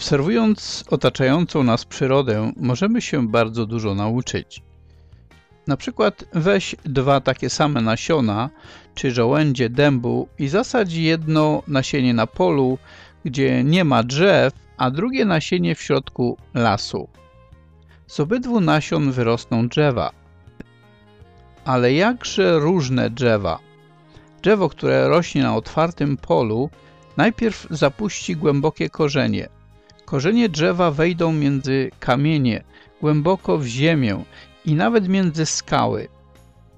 Obserwując otaczającą nas przyrodę, możemy się bardzo dużo nauczyć. Na przykład weź dwa takie same nasiona, czy żołędzie dębu i zasadź jedno nasienie na polu, gdzie nie ma drzew, a drugie nasienie w środku lasu. Z obydwu nasion wyrosną drzewa. Ale jakże różne drzewa. Drzewo, które rośnie na otwartym polu, najpierw zapuści głębokie korzenie. Korzenie drzewa wejdą między kamienie, głęboko w ziemię i nawet między skały.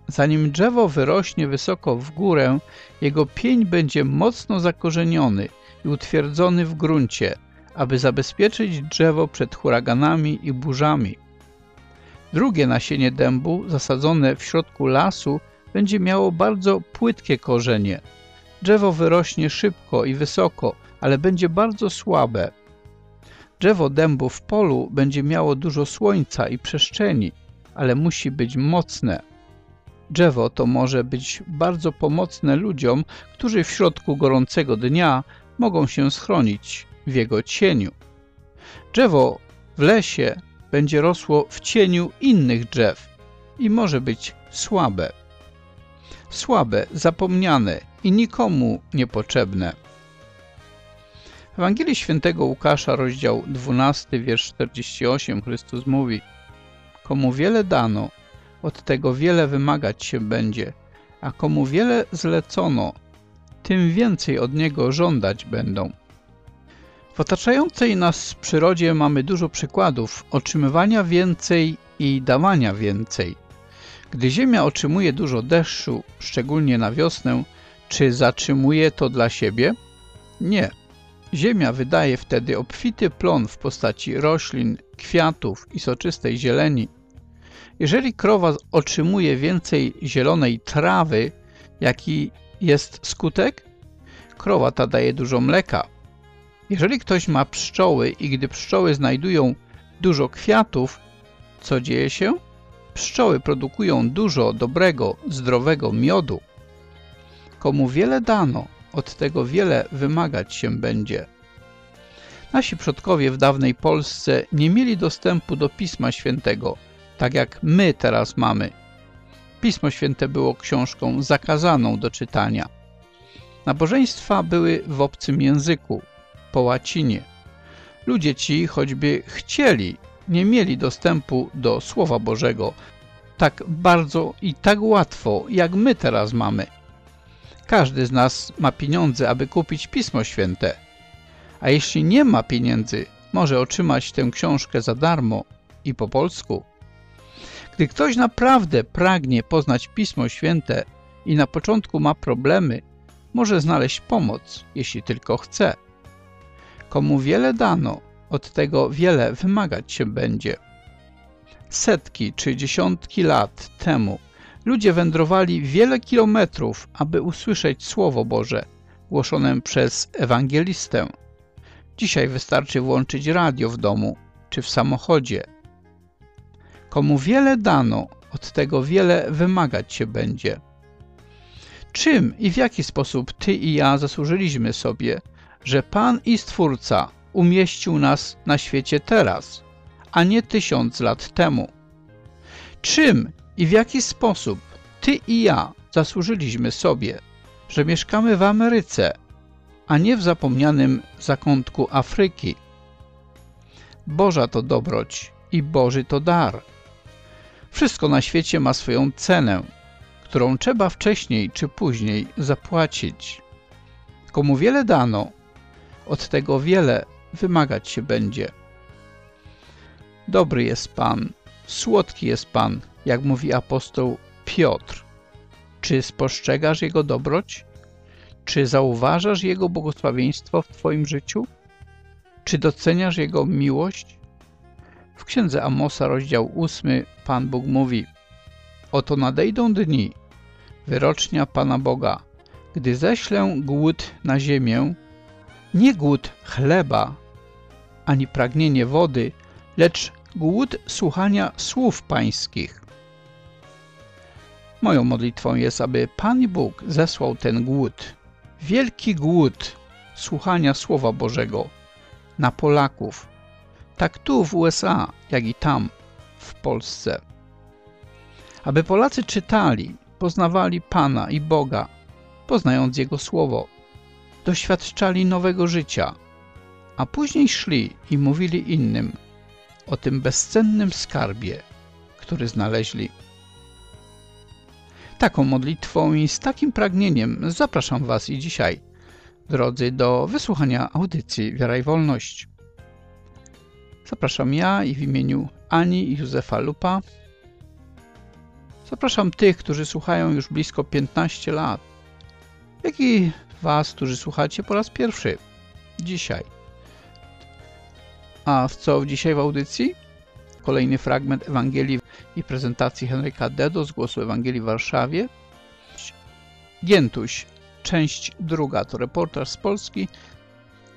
Zanim drzewo wyrośnie wysoko w górę, jego pień będzie mocno zakorzeniony i utwierdzony w gruncie, aby zabezpieczyć drzewo przed huraganami i burzami. Drugie nasienie dębu, zasadzone w środku lasu, będzie miało bardzo płytkie korzenie. Drzewo wyrośnie szybko i wysoko, ale będzie bardzo słabe. Drzewo dębu w polu będzie miało dużo słońca i przestrzeni, ale musi być mocne. Drzewo to może być bardzo pomocne ludziom, którzy w środku gorącego dnia mogą się schronić w jego cieniu. Drzewo w lesie będzie rosło w cieniu innych drzew i może być słabe. Słabe, zapomniane i nikomu niepotrzebne. Ewangelii Świętego Łukasza, rozdział 12, wiersz 48, Chrystus mówi Komu wiele dano, od tego wiele wymagać się będzie, a komu wiele zlecono, tym więcej od niego żądać będą. W otaczającej nas przyrodzie mamy dużo przykładów otrzymywania więcej i dawania więcej. Gdy ziemia otrzymuje dużo deszczu, szczególnie na wiosnę, czy zatrzymuje to dla siebie? Nie. Ziemia wydaje wtedy obfity plon w postaci roślin, kwiatów i soczystej zieleni. Jeżeli krowa otrzymuje więcej zielonej trawy, jaki jest skutek? Krowa ta daje dużo mleka. Jeżeli ktoś ma pszczoły i gdy pszczoły znajdują dużo kwiatów, co dzieje się? Pszczoły produkują dużo dobrego, zdrowego miodu. Komu wiele dano, od tego wiele wymagać się będzie. Nasi przodkowie w dawnej Polsce nie mieli dostępu do Pisma Świętego, tak jak my teraz mamy. Pismo Święte było książką zakazaną do czytania. Nabożeństwa były w obcym języku, po łacinie. Ludzie ci, choćby chcieli, nie mieli dostępu do Słowa Bożego tak bardzo i tak łatwo, jak my teraz mamy. Każdy z nas ma pieniądze, aby kupić Pismo Święte. A jeśli nie ma pieniędzy, może otrzymać tę książkę za darmo i po polsku. Gdy ktoś naprawdę pragnie poznać Pismo Święte i na początku ma problemy, może znaleźć pomoc, jeśli tylko chce. Komu wiele dano, od tego wiele wymagać się będzie. Setki czy dziesiątki lat temu ludzie wędrowali wiele kilometrów, aby usłyszeć Słowo Boże, głoszone przez ewangelistę. Dzisiaj wystarczy włączyć radio w domu czy w samochodzie. Komu wiele dano, od tego wiele wymagać się będzie. Czym i w jaki sposób Ty i ja zasłużyliśmy sobie, że Pan i Stwórca umieścił nas na świecie teraz, a nie tysiąc lat temu? Czym i w jaki sposób Ty i ja zasłużyliśmy sobie, że mieszkamy w Ameryce, a nie w zapomnianym zakątku Afryki? Boża to dobroć i Boży to dar. Wszystko na świecie ma swoją cenę, którą trzeba wcześniej czy później zapłacić. Komu wiele dano, od tego wiele wymagać się będzie. Dobry jest Pan, słodki jest Pan, jak mówi apostoł Piotr. Czy spostrzegasz Jego dobroć? Czy zauważasz Jego błogosławieństwo w Twoim życiu? Czy doceniasz Jego miłość? W księdze Amosa, rozdział 8, Pan Bóg mówi Oto nadejdą dni, wyrocznia Pana Boga, gdy ześlę głód na ziemię, nie głód chleba, ani pragnienie wody, lecz głód słuchania słów pańskich. Moją modlitwą jest, aby Pan Bóg zesłał ten głód, wielki głód słuchania Słowa Bożego, na Polaków, tak tu w USA, jak i tam w Polsce. Aby Polacy czytali, poznawali Pana i Boga, poznając Jego Słowo, doświadczali nowego życia, a później szli i mówili innym o tym bezcennym skarbie, który znaleźli. Taką modlitwą i z takim pragnieniem zapraszam Was i dzisiaj, drodzy, do wysłuchania audycji Wiara i Wolność. Zapraszam ja i w imieniu Ani i Józefa Lupa. Zapraszam tych, którzy słuchają już blisko 15 lat, jak i Was, którzy słuchacie po raz pierwszy, dzisiaj. A w co dzisiaj w audycji? Kolejny fragment Ewangelii i prezentacji Henryka Dedo z Głosu Ewangelii w Warszawie. Giętuś, część druga, to reportaż z Polski.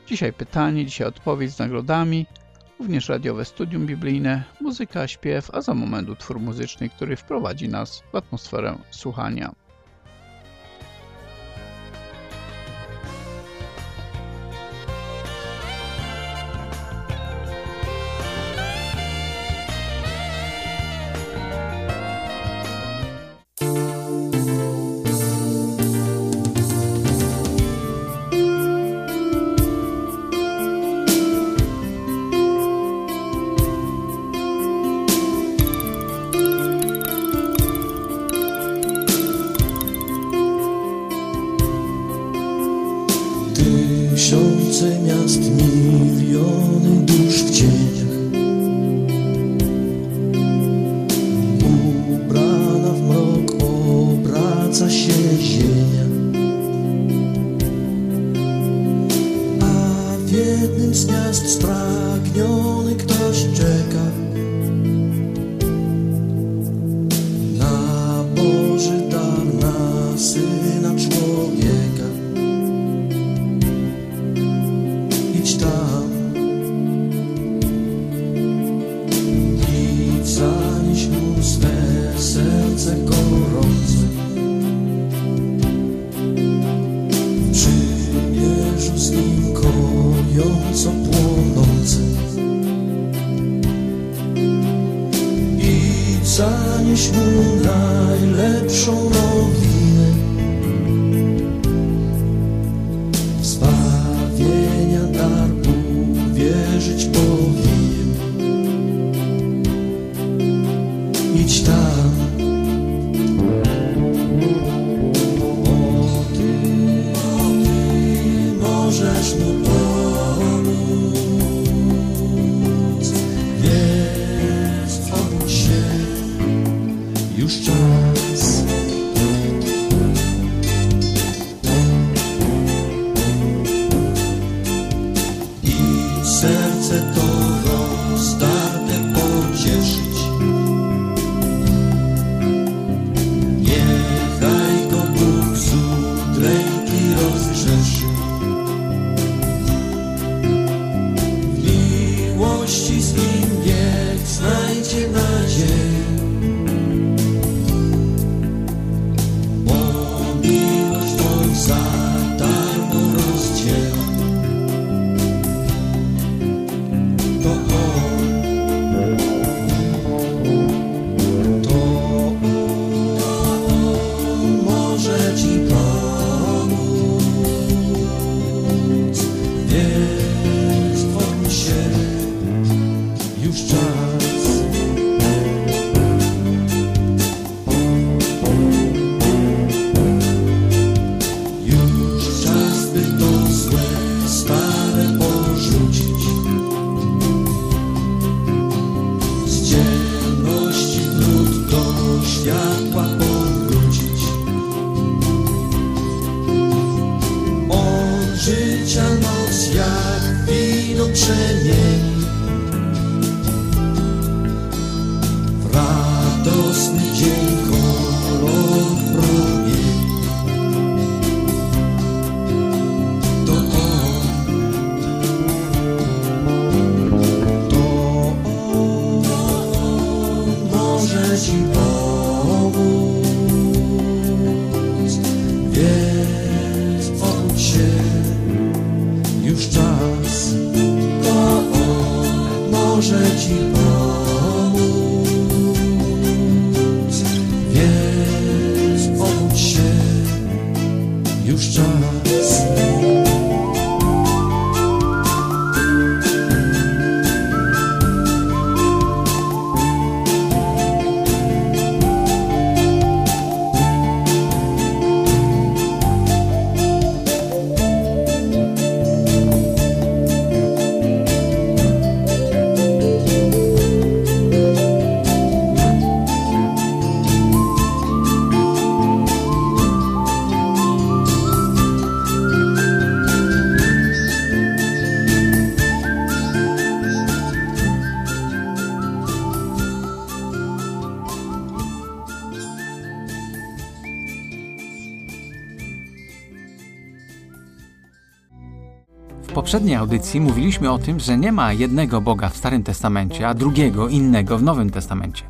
Dzisiaj pytanie, dzisiaj odpowiedź z nagrodami, również radiowe studium biblijne, muzyka, śpiew, a za moment utwór muzyczny, który wprowadzi nas w atmosferę słuchania. as you poprzedniej audycji mówiliśmy o tym, że nie ma jednego Boga w Starym Testamencie, a drugiego, innego w Nowym Testamencie.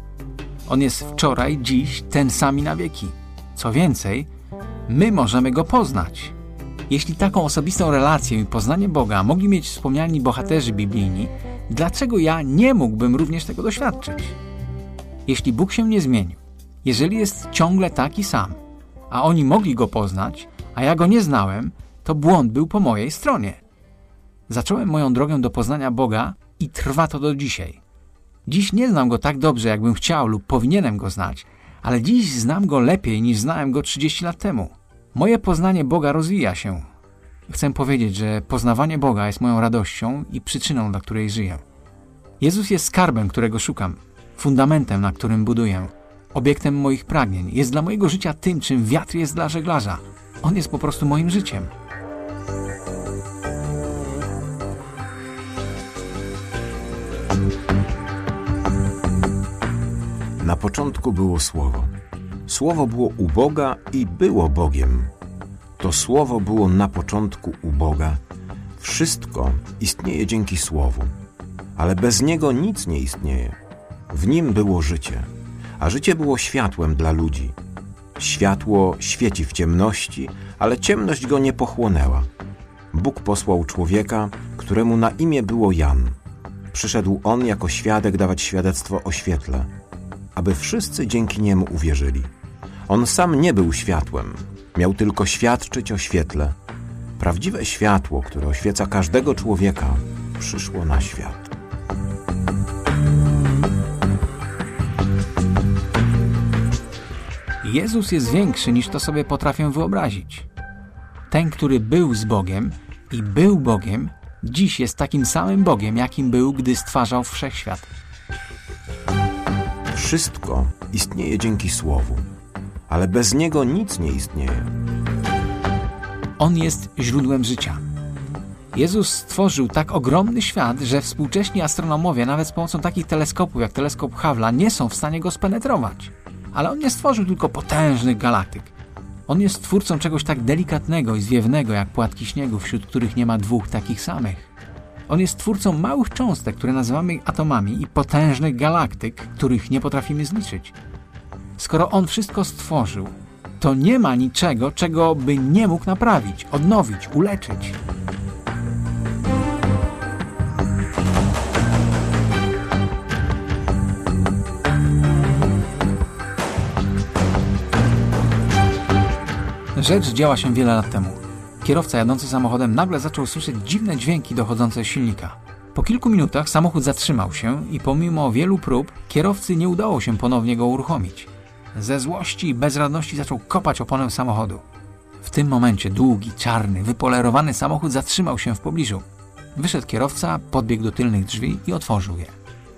On jest wczoraj, dziś, ten sam i na wieki. Co więcej, my możemy go poznać. Jeśli taką osobistą relację i poznanie Boga mogli mieć wspomniani bohaterzy biblijni, dlaczego ja nie mógłbym również tego doświadczyć? Jeśli Bóg się nie zmienił, jeżeli jest ciągle taki sam, a oni mogli go poznać, a ja go nie znałem, to błąd był po mojej stronie. Zacząłem moją drogę do poznania Boga i trwa to do dzisiaj. Dziś nie znam go tak dobrze, jakbym chciał lub powinienem go znać, ale dziś znam go lepiej niż znałem go 30 lat temu. Moje poznanie Boga rozwija się. Chcę powiedzieć, że poznawanie Boga jest moją radością i przyczyną, dla której żyję. Jezus jest skarbem, którego szukam, fundamentem, na którym buduję, obiektem moich pragnień. Jest dla mojego życia tym, czym wiatr jest dla żeglarza. On jest po prostu moim życiem. Na początku było Słowo. Słowo było u Boga i było Bogiem. To Słowo było na początku u Boga. Wszystko istnieje dzięki Słowu, ale bez Niego nic nie istnieje. W Nim było życie, a życie było światłem dla ludzi. Światło świeci w ciemności, ale ciemność go nie pochłonęła. Bóg posłał człowieka, któremu na imię było Jan. Przyszedł on jako świadek dawać świadectwo o świetle, aby wszyscy dzięki niemu uwierzyli. On sam nie był światłem, miał tylko świadczyć o świetle. Prawdziwe światło, które oświeca każdego człowieka, przyszło na świat. Jezus jest większy niż to sobie potrafię wyobrazić. Ten, który był z Bogiem i był Bogiem, dziś jest takim samym Bogiem, jakim był, gdy stwarzał wszechświat. Wszystko istnieje dzięki Słowu, ale bez niego nic nie istnieje. On jest źródłem życia. Jezus stworzył tak ogromny świat, że współcześni astronomowie, nawet z pomocą takich teleskopów jak teleskop Hubble'a, nie są w stanie go spenetrować. Ale on nie stworzył tylko potężnych galaktyk. On jest twórcą czegoś tak delikatnego i zwiewnego jak płatki śniegu, wśród których nie ma dwóch takich samych. On jest twórcą małych cząstek, które nazywamy atomami i potężnych galaktyk, których nie potrafimy zliczyć. Skoro on wszystko stworzył, to nie ma niczego, czego by nie mógł naprawić, odnowić, uleczyć. Rzecz działa się wiele lat temu. Kierowca jadący samochodem nagle zaczął słyszeć dziwne dźwięki dochodzące z silnika. Po kilku minutach samochód zatrzymał się i pomimo wielu prób kierowcy nie udało się ponownie go uruchomić. Ze złości i bezradności zaczął kopać oponę samochodu. W tym momencie długi, czarny, wypolerowany samochód zatrzymał się w pobliżu. Wyszedł kierowca, podbiegł do tylnych drzwi i otworzył je.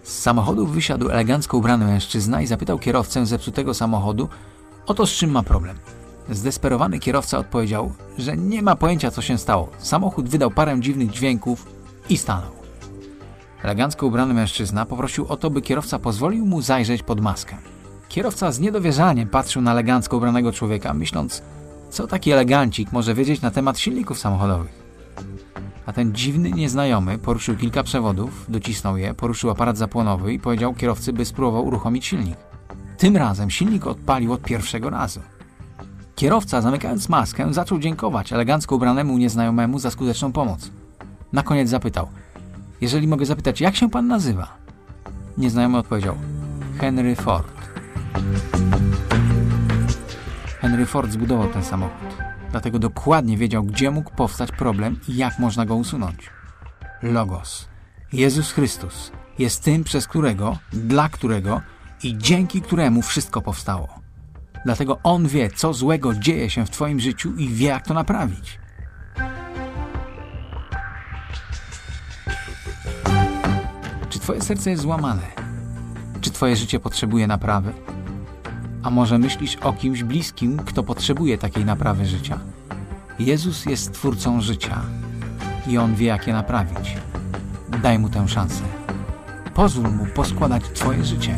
Z samochodu wysiadł elegancko ubrany mężczyzna i zapytał kierowcę zepsutego samochodu, oto z czym ma problem. Zdesperowany kierowca odpowiedział, że nie ma pojęcia co się stało. Samochód wydał parę dziwnych dźwięków i stanął. Elegancko ubrany mężczyzna poprosił o to, by kierowca pozwolił mu zajrzeć pod maskę. Kierowca z niedowierzaniem patrzył na elegancko ubranego człowieka, myśląc, co taki elegancik może wiedzieć na temat silników samochodowych. A ten dziwny nieznajomy poruszył kilka przewodów, docisnął je, poruszył aparat zapłonowy i powiedział kierowcy, by spróbował uruchomić silnik. Tym razem silnik odpalił od pierwszego razu. Kierowca, zamykając maskę, zaczął dziękować elegancko ubranemu nieznajomemu za skuteczną pomoc. Na koniec zapytał: Jeżeli mogę zapytać, jak się pan nazywa? Nieznajomy odpowiedział Henry Ford. Henry Ford zbudował ten samochód, dlatego dokładnie wiedział, gdzie mógł powstać problem i jak można go usunąć. Logos, Jezus Chrystus, jest tym, przez którego, dla którego i dzięki któremu wszystko powstało. Dlatego On wie, co złego dzieje się w Twoim życiu i wie, jak to naprawić. Czy Twoje serce jest złamane? Czy Twoje życie potrzebuje naprawy? A może myślisz o kimś bliskim, kto potrzebuje takiej naprawy życia? Jezus jest Twórcą życia i On wie, jak je naprawić. Daj Mu tę szansę. Pozwól Mu poskładać Twoje życie.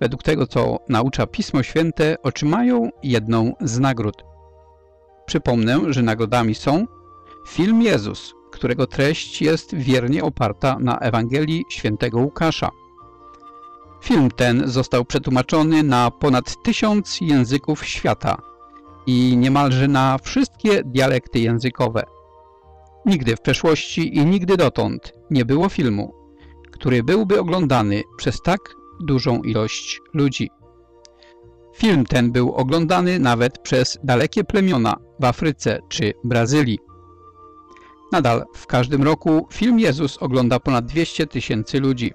według tego co naucza Pismo Święte, otrzymają jedną z nagród. Przypomnę, że nagrodami są film Jezus, którego treść jest wiernie oparta na Ewangelii świętego Łukasza. Film ten został przetłumaczony na ponad tysiąc języków świata i niemalże na wszystkie dialekty językowe. Nigdy w przeszłości i nigdy dotąd nie było filmu, który byłby oglądany przez tak dużą ilość ludzi. Film ten był oglądany nawet przez dalekie plemiona w Afryce czy Brazylii. Nadal w każdym roku film Jezus ogląda ponad 200 tysięcy ludzi.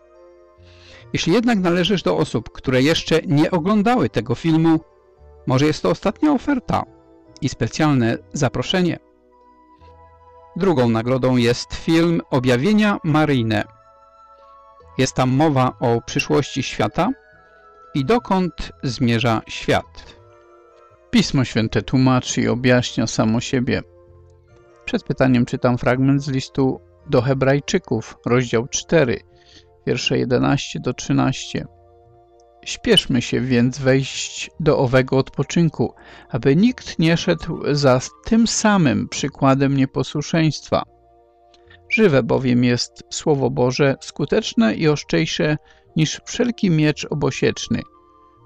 Jeśli jednak należysz do osób, które jeszcze nie oglądały tego filmu, może jest to ostatnia oferta i specjalne zaproszenie. Drugą nagrodą jest film Objawienia Maryjne. Jest tam mowa o przyszłości świata i dokąd zmierza świat. Pismo Święte tłumaczy i objaśnia samo siebie. Przed pytaniem czytam fragment z listu do Hebrajczyków, rozdział 4, wiersze 11 do 13. Śpieszmy się więc wejść do owego odpoczynku, aby nikt nie szedł za tym samym przykładem nieposłuszeństwa. Żywe bowiem jest Słowo Boże, skuteczne i oszczejsze niż wszelki miecz obosieczny,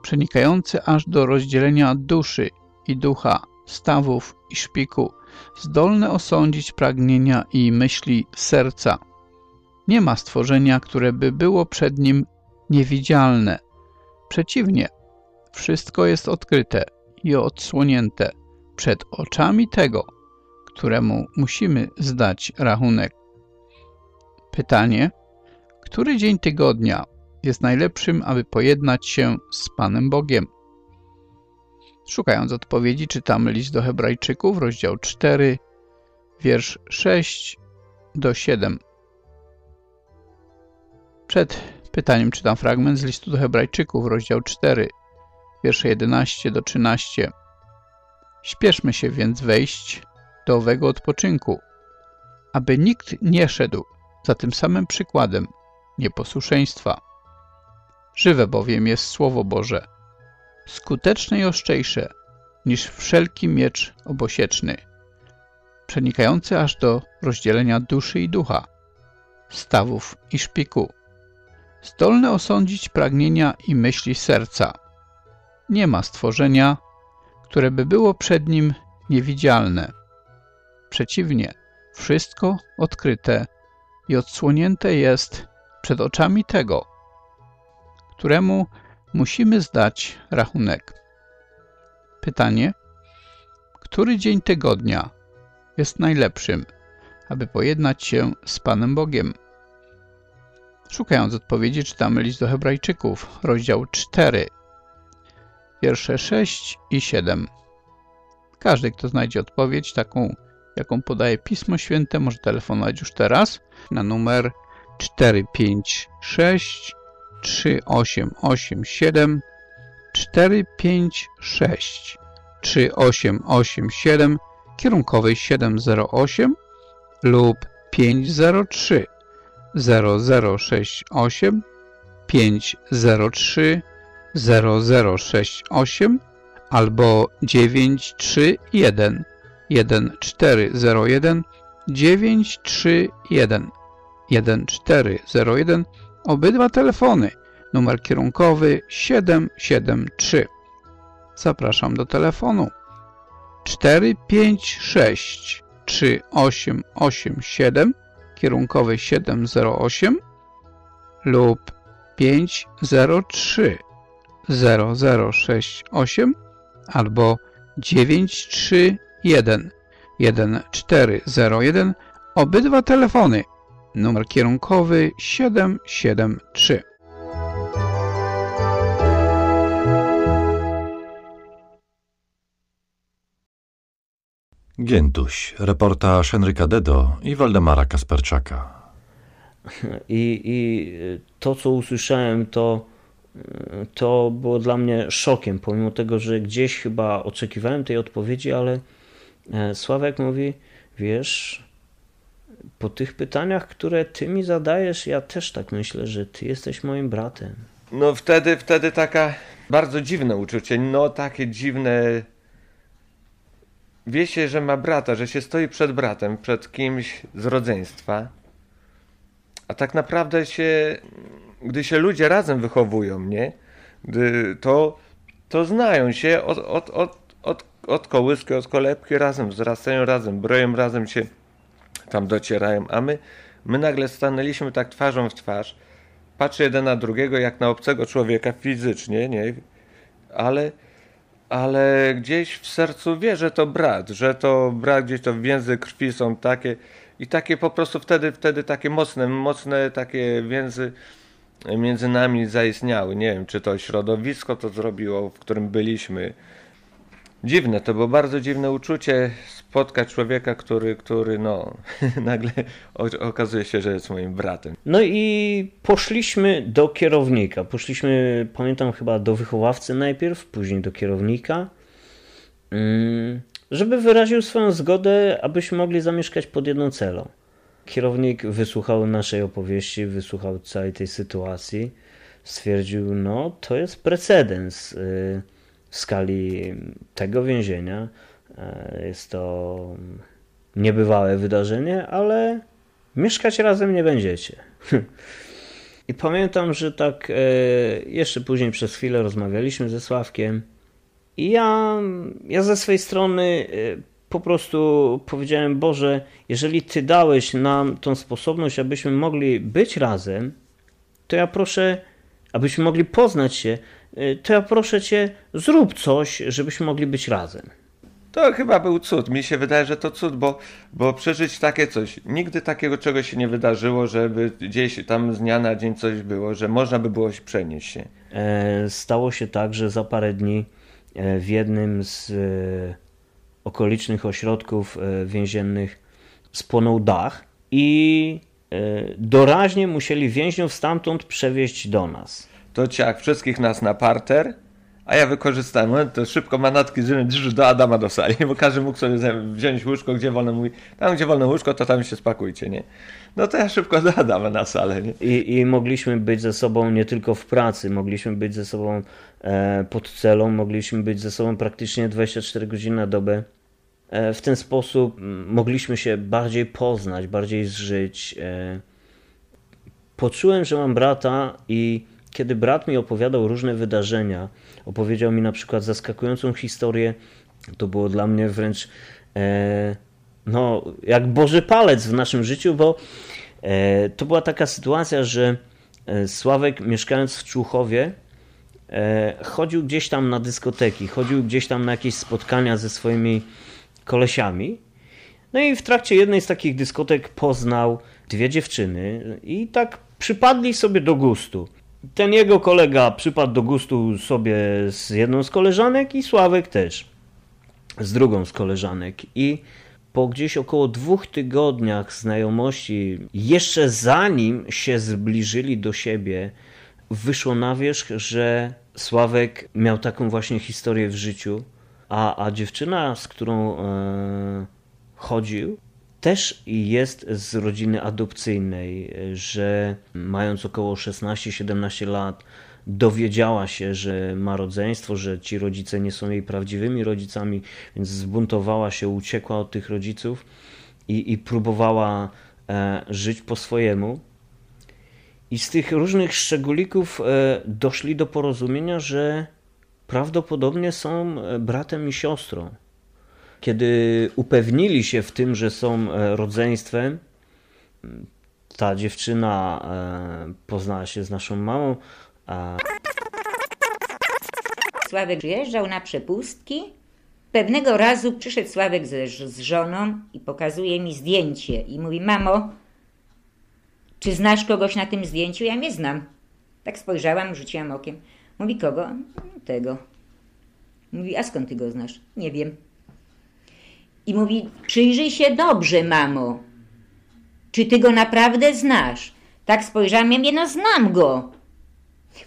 przenikający aż do rozdzielenia duszy i ducha, stawów i szpiku, zdolne osądzić pragnienia i myśli serca. Nie ma stworzenia, które by było przed nim niewidzialne. Przeciwnie, wszystko jest odkryte i odsłonięte przed oczami tego, któremu musimy zdać rachunek. Pytanie, który dzień tygodnia jest najlepszym, aby pojednać się z Panem Bogiem? Szukając odpowiedzi, czytamy list do Hebrajczyków, rozdział 4, wiersz 6 do 7. Przed pytaniem czytam fragment z listu do Hebrajczyków, rozdział 4, wiersze 11 do 13. Śpieszmy się więc wejść do owego odpoczynku, aby nikt nie szedł za tym samym przykładem nieposłuszeństwa. Żywe bowiem jest Słowo Boże, skuteczne i ostrzejsze niż wszelki miecz obosieczny, przenikający aż do rozdzielenia duszy i ducha, stawów i szpiku, zdolny osądzić pragnienia i myśli serca. Nie ma stworzenia, które by było przed nim niewidzialne. Przeciwnie, wszystko odkryte i odsłonięte jest przed oczami tego, któremu musimy zdać rachunek. Pytanie, który dzień tygodnia jest najlepszym, aby pojednać się z Panem Bogiem? Szukając odpowiedzi, czytamy list do Hebrajczyków, rozdział 4, wiersze 6 i 7. Każdy, kto znajdzie odpowiedź, taką jaką podaje Pismo Święte, może telefonować już teraz na numer 456 3887 456 3887 kierunkowy 708 lub 503 0068 503 0068 albo 931 1401 931 1401 obydwa telefony. Numer kierunkowy 773 zapraszam do telefonu. 456 3887 kierunkowy 708 lub 503 0068 albo 931 1401 obydwa telefony numer kierunkowy 773 Giętuś, reportaż Henryka Dedo i Waldemara Kasperczaka. I, I to, co usłyszałem, to, to było dla mnie szokiem, pomimo tego, że gdzieś chyba oczekiwałem tej odpowiedzi, ale Sławek mówi, wiesz, po tych pytaniach, które ty mi zadajesz, ja też tak myślę, że ty jesteś moim bratem. No wtedy, wtedy taka bardzo dziwne uczucie, no takie dziwne. Wie się, że ma brata, że się stoi przed bratem, przed kimś z rodzeństwa. A tak naprawdę się, gdy się ludzie razem wychowują, nie? Gdy to, to znają się od, od, od, od, kołyski, od kolebki, razem wzrastają, razem broją, razem się tam docierają, a my, my nagle stanęliśmy tak twarzą w twarz, patrzy jeden na drugiego jak na obcego człowieka fizycznie, nie? Ale, ale gdzieś w sercu wie, że to brat, że to brat, gdzieś to więzy krwi są takie i takie po prostu wtedy, wtedy takie mocne, mocne takie więzy między nami zaistniały. Nie wiem, czy to środowisko to zrobiło, w którym byliśmy. Dziwne, to było bardzo dziwne uczucie spotkać człowieka, który, który no, nagle okazuje się, że jest moim bratem. No i poszliśmy do kierownika. Poszliśmy, pamiętam, chyba do wychowawcy najpierw, później do kierownika, mm, żeby wyraził swoją zgodę, abyśmy mogli zamieszkać pod jedną celą. Kierownik wysłuchał naszej opowieści, wysłuchał całej tej sytuacji, stwierdził, no to jest precedens y, w skali tego więzienia. E, jest to niebywałe wydarzenie, ale mieszkać razem nie będziecie. I pamiętam, że tak e, jeszcze później przez chwilę rozmawialiśmy ze Sławkiem i ja, ja ze swojej strony e, po prostu powiedziałem, Boże, jeżeli Ty dałeś nam tą sposobność, abyśmy mogli być razem, to ja proszę, abyśmy mogli poznać się, to ja proszę Cię, zrób coś, żebyśmy mogli być razem. To chyba był cud. Mi się wydaje, że to cud, bo, bo przeżyć takie coś. Nigdy takiego czegoś się nie wydarzyło, żeby gdzieś tam z dnia na dzień coś było, że można by było przenieść się. E, stało się tak, że za parę dni e, w jednym z e, okolicznych ośrodków więziennych spłonął dach i doraźnie musieli więźniów stamtąd przewieźć do nas. To ciach wszystkich nas na parter a ja wykorzystałem, no, to szybko manatki z do Adama do sali, bo każdy mógł sobie wziąć łóżko, gdzie wolno mówi, tam gdzie wolno łóżko, to tam się spakujcie, nie? No to ja szybko do Adama na salę, nie? I, I mogliśmy być ze sobą nie tylko w pracy, mogliśmy być ze sobą e, pod celą, mogliśmy być ze sobą praktycznie 24 godziny na dobę. E, w ten sposób mogliśmy się bardziej poznać, bardziej zżyć. E, poczułem, że mam brata i kiedy brat mi opowiadał różne wydarzenia, opowiedział mi na przykład zaskakującą historię, to było dla mnie wręcz e, no, jak Boży palec w naszym życiu, bo e, to była taka sytuacja, że e, Sławek mieszkając w Człuchowie e, chodził gdzieś tam na dyskoteki, chodził gdzieś tam na jakieś spotkania ze swoimi kolesiami. No i w trakcie jednej z takich dyskotek poznał dwie dziewczyny i tak przypadli sobie do gustu ten jego kolega przypadł do gustu sobie z jedną z koleżanek i Sławek też z drugą z koleżanek. I po gdzieś około dwóch tygodniach znajomości, jeszcze zanim się zbliżyli do siebie, wyszło na wierzch, że Sławek miał taką właśnie historię w życiu, a, a dziewczyna, z którą e, chodził, też jest z rodziny adopcyjnej, że mając około 16-17 lat, dowiedziała się, że ma rodzeństwo, że ci rodzice nie są jej prawdziwymi rodzicami, więc zbuntowała się, uciekła od tych rodziców i, i próbowała e, żyć po swojemu. I z tych różnych szczególików e, doszli do porozumienia, że prawdopodobnie są e, bratem i siostrą. Kiedy upewnili się w tym, że są e, rodzeństwem, ta dziewczyna e, poznała się z naszą mamą, a Sławek przyjeżdżał na przepustki. Pewnego razu przyszedł Sławek z, z żoną i pokazuje mi zdjęcie i mówi: Mamo, czy znasz kogoś na tym zdjęciu? Ja nie znam. Tak spojrzałam, rzuciłam okiem. Mówi: Kogo? Tego. Mówi: A skąd ty go znasz? Nie wiem. I mówi: Przyjrzyj się dobrze, mamo. Czy ty go naprawdę znasz? Tak spojrzałam, ja mówię: No, znam go.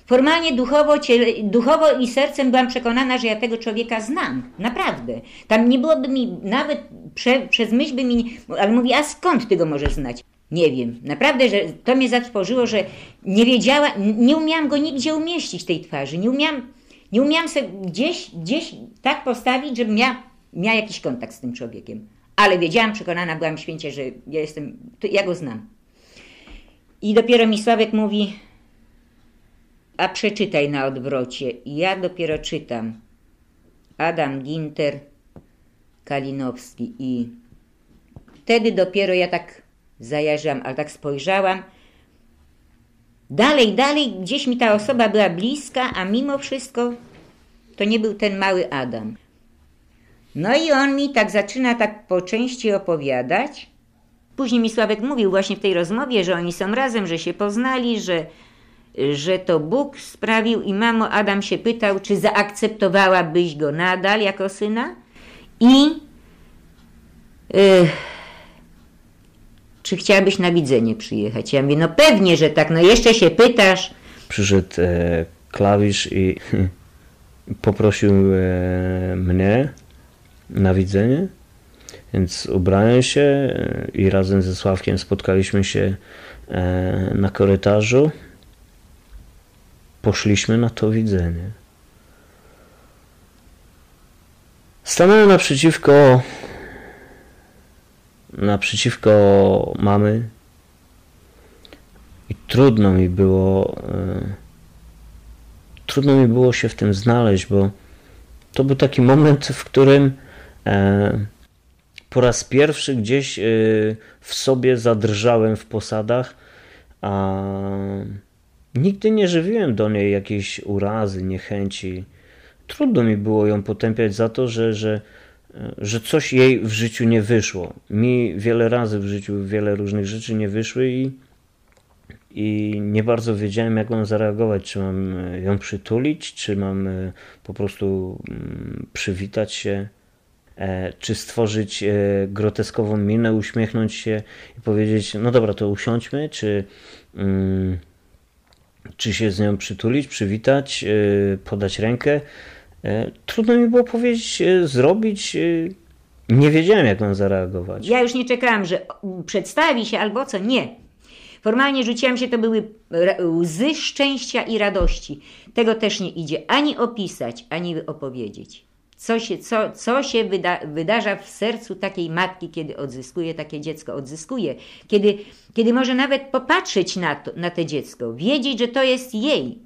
Formalnie duchowo, ciele, duchowo i sercem byłam przekonana, że ja tego człowieka znam. Naprawdę. Tam nie byłoby mi, nawet prze, przez myśl by mi, ale mówi, a skąd ty go możesz znać? Nie wiem. Naprawdę, że to mnie zatworzyło, że nie wiedziała, nie umiałam go nigdzie umieścić tej twarzy. Nie umiałam, nie umiałam sobie gdzieś, gdzieś tak postawić, żebym miała, miała jakiś kontakt z tym człowiekiem. Ale wiedziałam, przekonana byłam święcie, że ja jestem, ja go znam. I dopiero mi Sławek mówi, a przeczytaj na odwrocie. I ja dopiero czytam. Adam Ginter, Kalinowski i wtedy dopiero ja tak zajarzyłam, ale tak spojrzałam. Dalej, dalej, gdzieś mi ta osoba była bliska, a mimo wszystko to nie był ten mały Adam. No i on mi tak zaczyna tak po części opowiadać. Później mi Sławek mówił właśnie w tej rozmowie, że oni są razem, że się poznali, że że to Bóg sprawił i mamo Adam się pytał, czy zaakceptowałabyś go nadal jako syna i yy, czy chciałabyś na widzenie przyjechać. Ja mówię, no pewnie, że tak, no jeszcze się pytasz. Przyszedł e, klawisz i poprosił e, mnie na widzenie, więc ubrałem się e, i razem ze Sławkiem spotkaliśmy się e, na korytarzu. Poszliśmy na to widzenie. Stanąłem naprzeciwko naprzeciwko mamy. I trudno mi było e, trudno mi było się w tym znaleźć, bo to był taki moment, w którym po raz pierwszy gdzieś e, w sobie zadrżałem w posadach, a Nigdy nie żywiłem do niej jakiejś urazy, niechęci. Trudno mi było ją potępiać za to, że, że, że coś jej w życiu nie wyszło. Mi wiele razy w życiu wiele różnych rzeczy nie wyszły i, i nie bardzo wiedziałem, jak mam zareagować. Czy mam ją przytulić, czy mam e, po prostu mm, przywitać się, e, czy stworzyć e, groteskową minę, uśmiechnąć się i powiedzieć: No dobra, to usiądźmy, czy. Mm, czy się z nią przytulić, przywitać, e, podać rękę. E, trudno mi było powiedzieć, e, zrobić. Nie wiedziałem, jak mam zareagować. Ja już nie czekałam, że przedstawi się albo co. Nie. Formalnie rzuciłam się, to były łzy szczęścia i radości. Tego też nie idzie ani opisać, ani opowiedzieć co się, co, co się wyda, wydarza w sercu takiej matki, kiedy odzyskuje takie dziecko. Odzyskuje, kiedy, kiedy może nawet popatrzeć na, to, na te dziecko, wiedzieć, że to jest jej.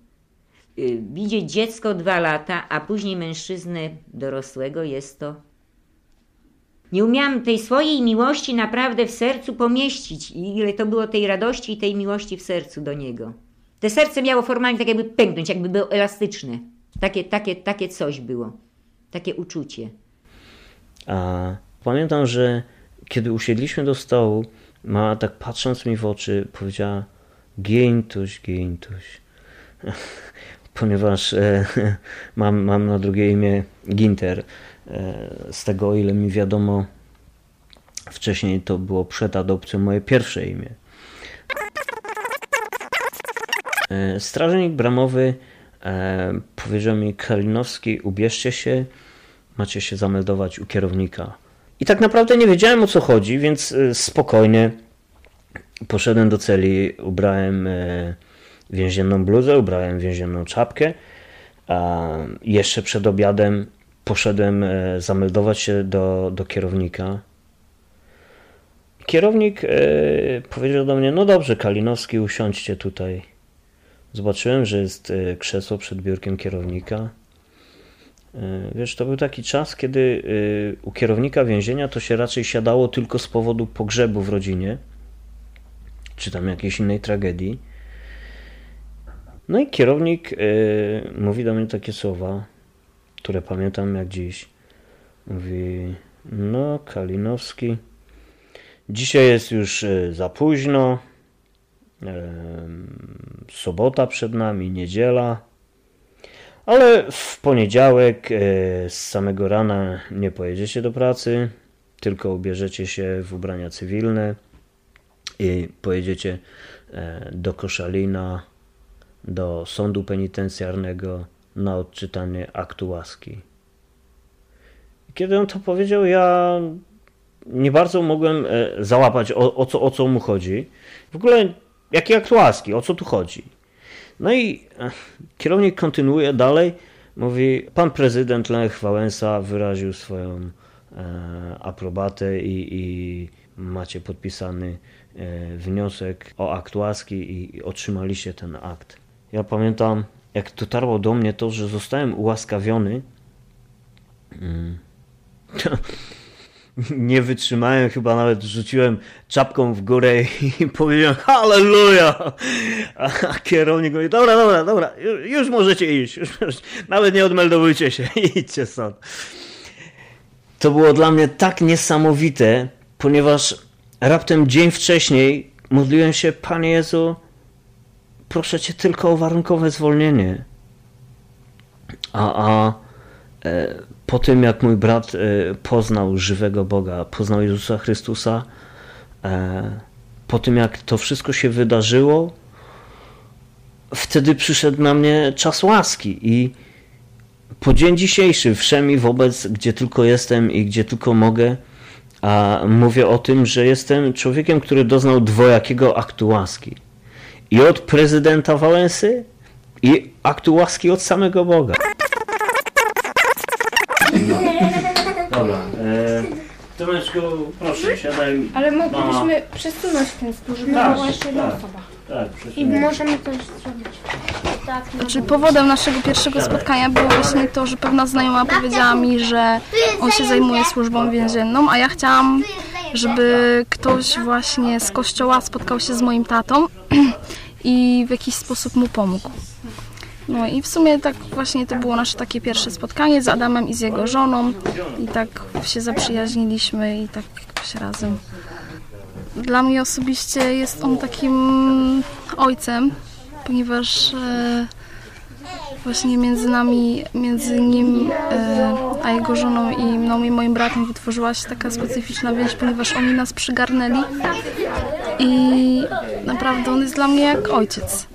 Y, widzieć dziecko dwa lata, a później mężczyznę dorosłego jest to. Nie umiałam tej swojej miłości naprawdę w sercu pomieścić, ile to było tej radości i tej miłości w sercu do niego. Te serce miało formalnie tak jakby pęknąć, jakby było elastyczne. Takie, takie, takie coś było takie uczucie. A pamiętam, że kiedy usiedliśmy do stołu, mama tak patrząc mi w oczy powiedziała Giętuś, Giętuś. Ponieważ e, mam, mam na drugie imię Ginter. E, z tego, o ile mi wiadomo, wcześniej to było przed adopcją moje pierwsze imię. E, Strażnik bramowy e, powiedział mi, Kalinowski, ubierzcie się, macie się zameldować u kierownika. I tak naprawdę nie wiedziałem o co chodzi, więc e, spokojnie poszedłem do celi, ubrałem e, więzienną bluzę, ubrałem więzienną czapkę. A jeszcze przed obiadem poszedłem e, zameldować się do, do kierownika. Kierownik powiedział do mnie, no dobrze Kalinowski, usiądźcie tutaj. Zobaczyłem, że jest krzesło przed biurkiem kierownika. E, Wiesz, to był taki czas, kiedy e, u kierownika więzienia to się raczej siadało tylko z powodu pogrzebu w rodzinie, czy tam jakiejś innej tragedii. No i kierownik e, mówi do mnie takie słowa, które pamiętam jak dziś. Mówi, no Kalinowski, dzisiaj jest już za późno, sobota przed nami, niedziela, ale w poniedziałek e, z samego rana nie pojedziecie do pracy, tylko ubierzecie się w ubrania cywilne i pojedziecie e, do Koszalina, do sądu penitencjarnego na odczytanie aktu łaski. Kiedy on to powiedział, ja nie bardzo mogłem e, załapać o, o, co, o co mu chodzi. W ogóle jaki akt łaski, o co tu chodzi. No i e, kierownik kontynuuje dalej, mówi, pan prezydent Lech Wałęsa wyraził swoją e, aprobatę i, i macie podpisany e, wniosek o akt łaski i, i otrzymaliście ten akt. Ja pamiętam, jak dotarło do mnie to, że zostałem ułaskawiony. Mm. Nie wytrzymałem, chyba nawet rzuciłem czapką w górę i powiedziałem Halleluja! A kierownik mówi, dobra, dobra, dobra, ju- już możecie iść, już, możecie- nawet nie odmeldowujcie się, idźcie stąd. To było dla mnie tak niesamowite, ponieważ raptem dzień wcześniej modliłem się, Panie Jezu, proszę Cię tylko o warunkowe zwolnienie. A, a e, po tym, jak mój brat e, poznał żywego Boga, poznał Jezusa Chrystusa, e, po tym, jak to wszystko się wydarzyło, wtedy przyszedł na mnie czas łaski i po dzień dzisiejszy wszemi wobec, gdzie tylko jestem i gdzie tylko mogę, a mówię o tym, że jestem człowiekiem, który doznał dwojakiego aktu łaski. I od prezydenta Wałęsy, i aktu łaski od samego Boga. Dobra, e, Tomeczku, proszę, siadaj. Ale moglibyśmy przesunąć ten stół, żeby Tak, była jeszcze jedna tak. osoba. Tak, I przesunę. możemy coś zrobić. Tak, no. Znaczy powodem naszego pierwszego spotkania było właśnie to, że pewna znajoma powiedziała mi, że on się zajmuje służbą więzienną, a ja chciałam, żeby ktoś właśnie z kościoła spotkał się z moim tatą i w jakiś sposób mu pomógł. No i w sumie tak właśnie to było nasze takie pierwsze spotkanie z Adamem i z jego żoną i tak się zaprzyjaźniliśmy i tak jakoś razem. Dla mnie osobiście jest on takim ojcem, ponieważ e, właśnie między nami, między nim e, a jego żoną i mną i moim bratem wytworzyła się taka specyficzna więź, ponieważ oni nas przygarnęli i naprawdę on jest dla mnie jak ojciec.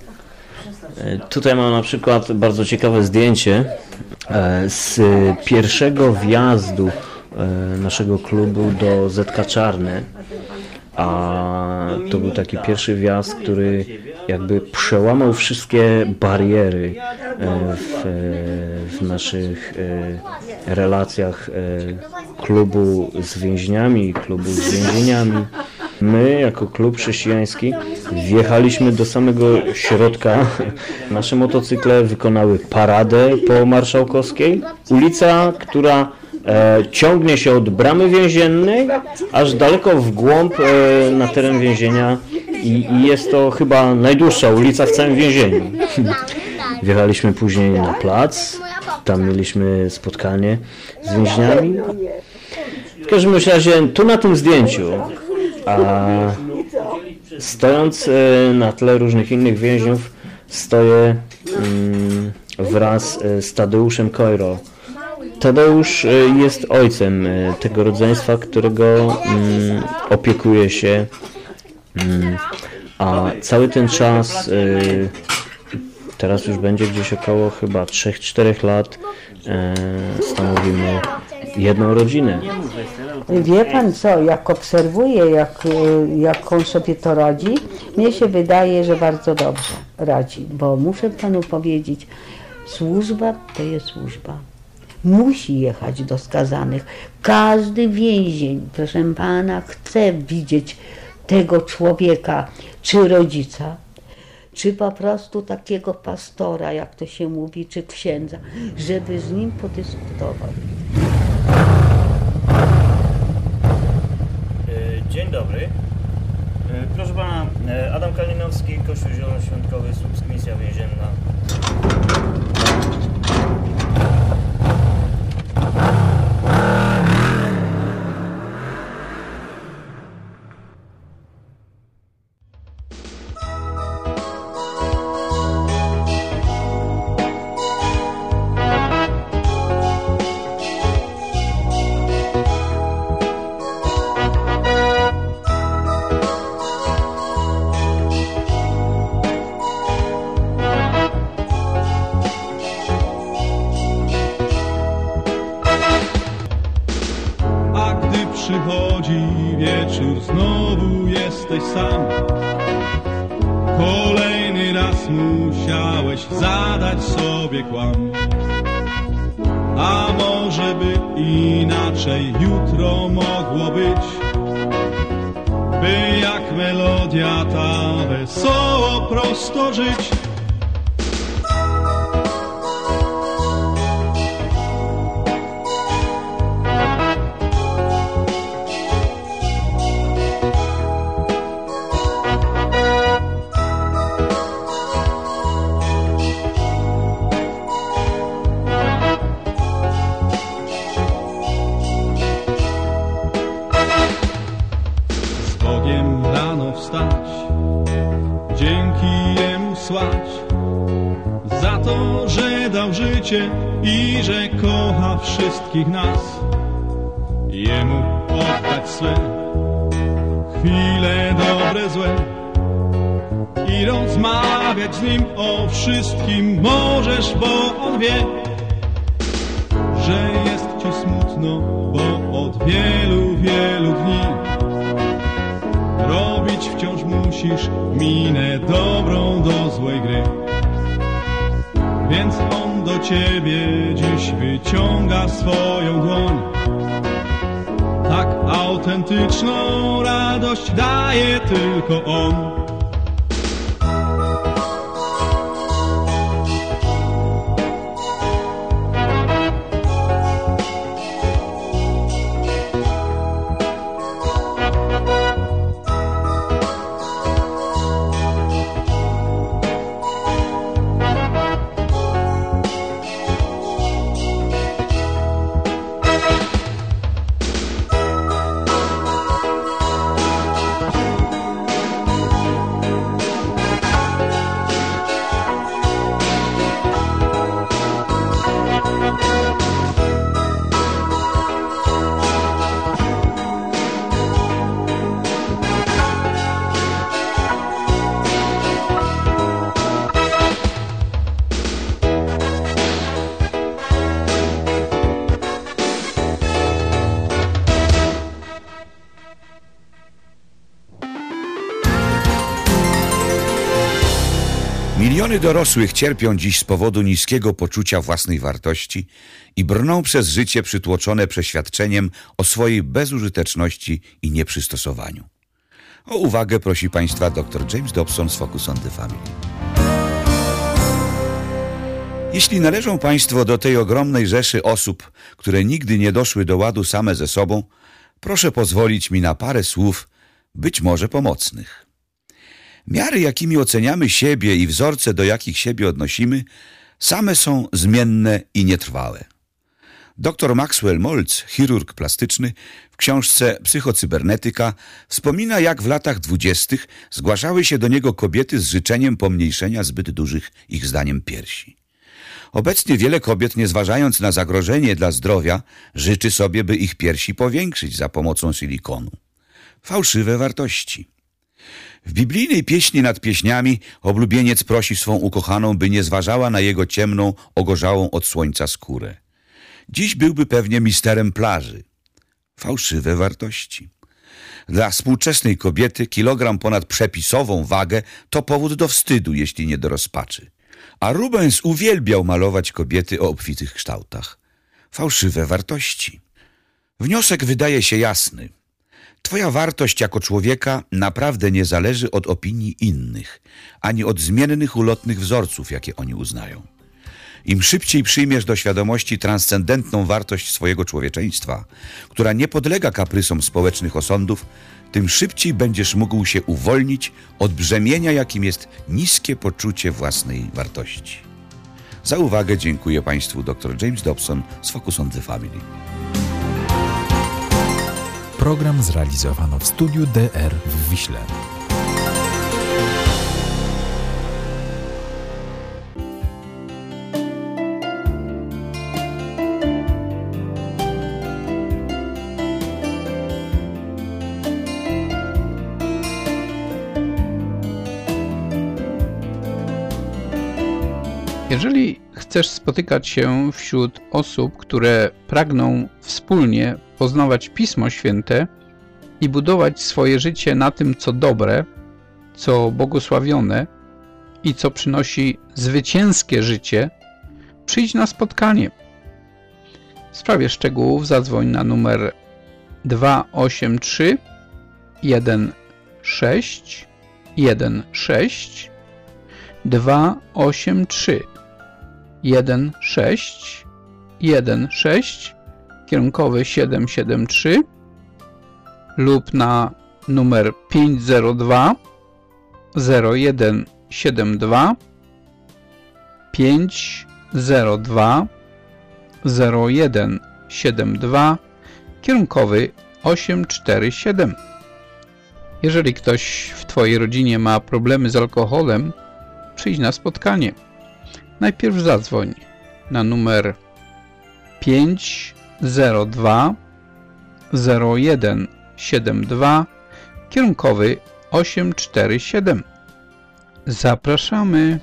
E, Tutaj mam na przykład bardzo ciekawe zdjęcie e, z pierwszego wjazdu e, naszego klubu do ZK Czarne. A to był taki pierwszy wjazd, który jakby przełamał wszystkie bariery w, w naszych relacjach klubu z więźniami klubu z więzieniami. My, jako klub chrześcijański, wjechaliśmy do samego środka. Nasze motocykle wykonały paradę po Marszałkowskiej. Ulica, która e, ciągnie się od bramy więziennej aż daleko w głąb e, na teren więzienia i, i jest to chyba najdłuższa ulica w całym więzieniu. Wjechaliśmy później na plac, tam mieliśmy spotkanie z więźniami. W każdym razie tu na tym zdjęciu, a stojąc e, na tle różnych innych więźniów, stoję mm, wraz e, z Tadeuszem Kojro. Tadeusz e, jest ojcem tego rodzeństwa, którego mm, opiekuje się, mm, a cały ten czas Teraz już będzie gdzieś około chyba 3-4 lat stanowimy jedną rodzinę. Wie pan co, jak obserwuję, jak, y, jak on sobie to radzi, mnie się wydaje, że bardzo dobrze radzi, bo muszę panu powiedzieć, służba to jest służba. Musi jechać do skazanych. Każdy więzień, proszę pana, chce widzieć tego człowieka, czy rodzica, czy po prostu takiego pastora, jak to się mówi, czy księdza, żeby z nim podyskutował. E, Dzień dobry. E, Proszę pana, e, Adam Kalinowski, Kościół Zielonoświątkowy, Słupsk, Misja Więzienna. Miliony dorosłych cierpią dziś z powodu niskiego poczucia własnej wartości i brną przez życie przytłoczone przeświadczeniem o swojej bezużyteczności i nieprzystosowaniu. O uwagę prosi Państwa dr James Dobson z Focus on the Family. Jeśli należą Państwo do tej ogromnej rzeszy osób, które nigdy nie doszły do ładu same ze sobą, proszę pozwolić mi na parę słów, być może pomocnych. Miary, jakimi oceniamy siebie i wzorce, do jakich siebie odnosimy, same są zmienne i nietrwałe. Dr Maxwell Moltz, chirurg plastyczny, w książce Psychocybernetyka wspomina, jak w latach dwudziestych zgłaszały się do niego kobiety z życzeniem pomniejszenia zbyt dużych, ich zdaniem, piersi. Obecnie wiele kobiet, nie zważając na zagrożenie dla zdrowia, życzy sobie, by ich piersi powiększyć za pomocą silikonu. Fałszywe wartości. W biblijnej pieśni nad pieśniami oblubieniec prosi swą ukochaną, by nie zważała na jego ciemną, ogorzałą od słońca skórę. Dziś byłby pewnie misterem plaży. Fałszywe wartości. Dla współczesnej kobiety kilogram ponad przepisową wagę to powód do wstydu, jeśli nie do rozpaczy. A Rubens uwielbiał malować kobiety o obfitych kształtach. Fałszywe wartości. Wniosek wydaje się jasny. Twoja wartość jako człowieka naprawdę nie zależy od opinii innych, ani od zmiennych, ulotnych wzorców, jakie oni uznają. Im szybciej przyjmiesz do świadomości transcendentną wartość swojego człowieczeństwa, która nie podlega kaprysom społecznych osądów, tym szybciej będziesz mógł się uwolnić od brzemienia, jakim jest niskie poczucie własnej wartości. Za uwagę dziękuję Państwu dr James Dobson z Focus on the Family. Program zrealizowano w studiu DR w Wiśle. Jeżeli chcesz spotykać się wśród osób, które pragną wspólnie poznawać Pismo Święte i budować swoje życie na tym, co dobre, co błogosławione i co przynosi zwycięskie życie, przyjdź na spotkanie. W sprawie szczegółów zadzwoń na numer 283 16 16 283 16 16 kierunkowy 773 lub na numer 502 0172 502 0172 kierunkowy 847 Jeżeli ktoś w Twojej rodzinie ma problemy z alkoholem, przyjdź na spotkanie. Najpierw zadzwoń na numer 502 0172 kierunkowy 847. Zapraszamy.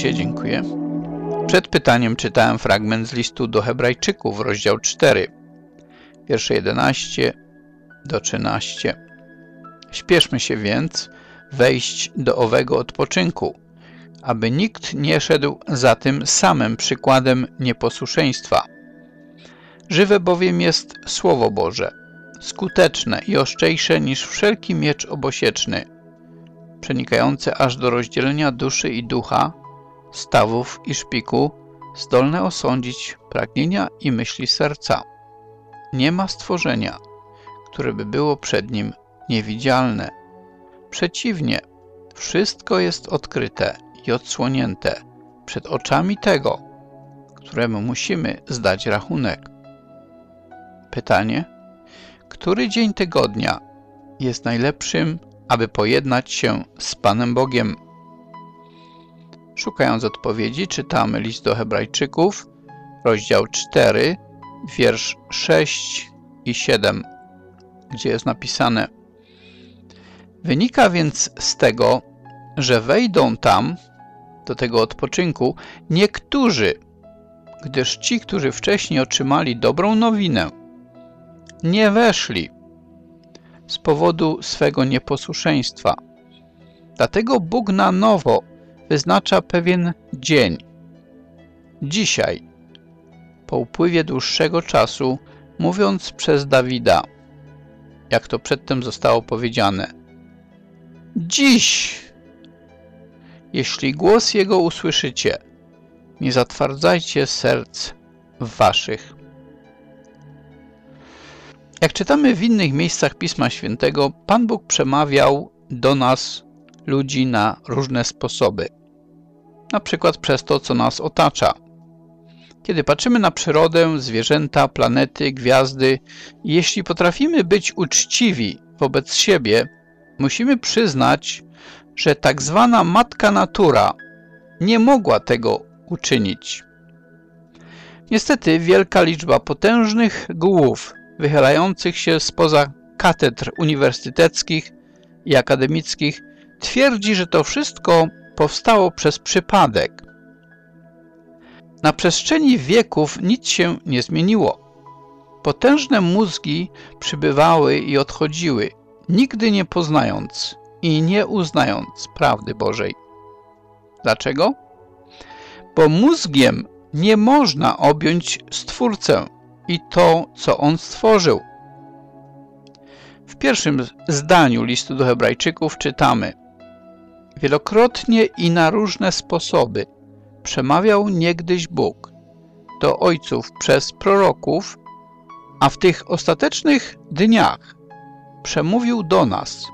Konkursie, dziękuję. Przed pytaniem czytałem fragment z listu do Hebrajczyków, rozdział 4, wiersze 11 do 13. Śpieszmy się więc wejść do owego odpoczynku, aby nikt nie szedł za tym samym przykładem nieposłuszeństwa. Żywe bowiem jest Słowo Boże, skuteczne i ostrzejsze niż wszelki miecz obosieczny, przenikające aż do rozdzielenia duszy i ducha, stawów i szpiku, zdolne osądzić pragnienia i myśli serca. Nie ma stworzenia, które by było przed nim niewidzialne. Przeciwnie, wszystko jest odkryte i odsłonięte przed oczami tego, któremu musimy zdać rachunek. Pytanie: który dzień tygodnia jest najlepszym, aby pojednać się z Panem Bogiem? Szukając odpowiedzi, czytamy list do Hebrajczyków, rozdział 4, wiersz 6 i 7, gdzie jest napisane Wynika więc z tego, że wejdą tam, do tego odpoczynku, niektórzy, gdyż ci, którzy wcześniej otrzymali dobrą nowinę, nie weszli z powodu swego nieposłuszeństwa. Dlatego Bóg na nowo wyznacza pewien dzień. Dzisiaj, po upływie dłuższego czasu, mówiąc przez Dawida, jak to przedtem zostało powiedziane. Dziś Jeśli głos Jego usłyszycie, nie zatwardzajcie serc waszych. Jak czytamy w innych miejscach Pisma Świętego, Pan Bóg przemawiał do nas, ludzi, na różne sposoby. Na przykład przez to, co nas otacza. Kiedy patrzymy na przyrodę, zwierzęta, planety, gwiazdy, jeśli potrafimy być uczciwi wobec siebie, musimy przyznać, że tak zwana matka natura nie mogła tego uczynić. Niestety wielka liczba potężnych głów wychylających się spoza katedr uniwersyteckich i akademickich twierdzi, że to wszystko powstało przez przypadek. Na przestrzeni wieków nic się nie zmieniło. Potężne mózgi przybywały i odchodziły, nigdy nie poznając i nie uznając prawdy Bożej. Dlaczego? Bo mózgiem nie można objąć Stwórcę i to, co On stworzył. W pierwszym zdaniu listu do hebrajczyków czytamy Wielokrotnie i na różne sposoby przemawiał niegdyś Bóg do ojców przez proroków, a w tych ostatecznych dniach przemówił do nas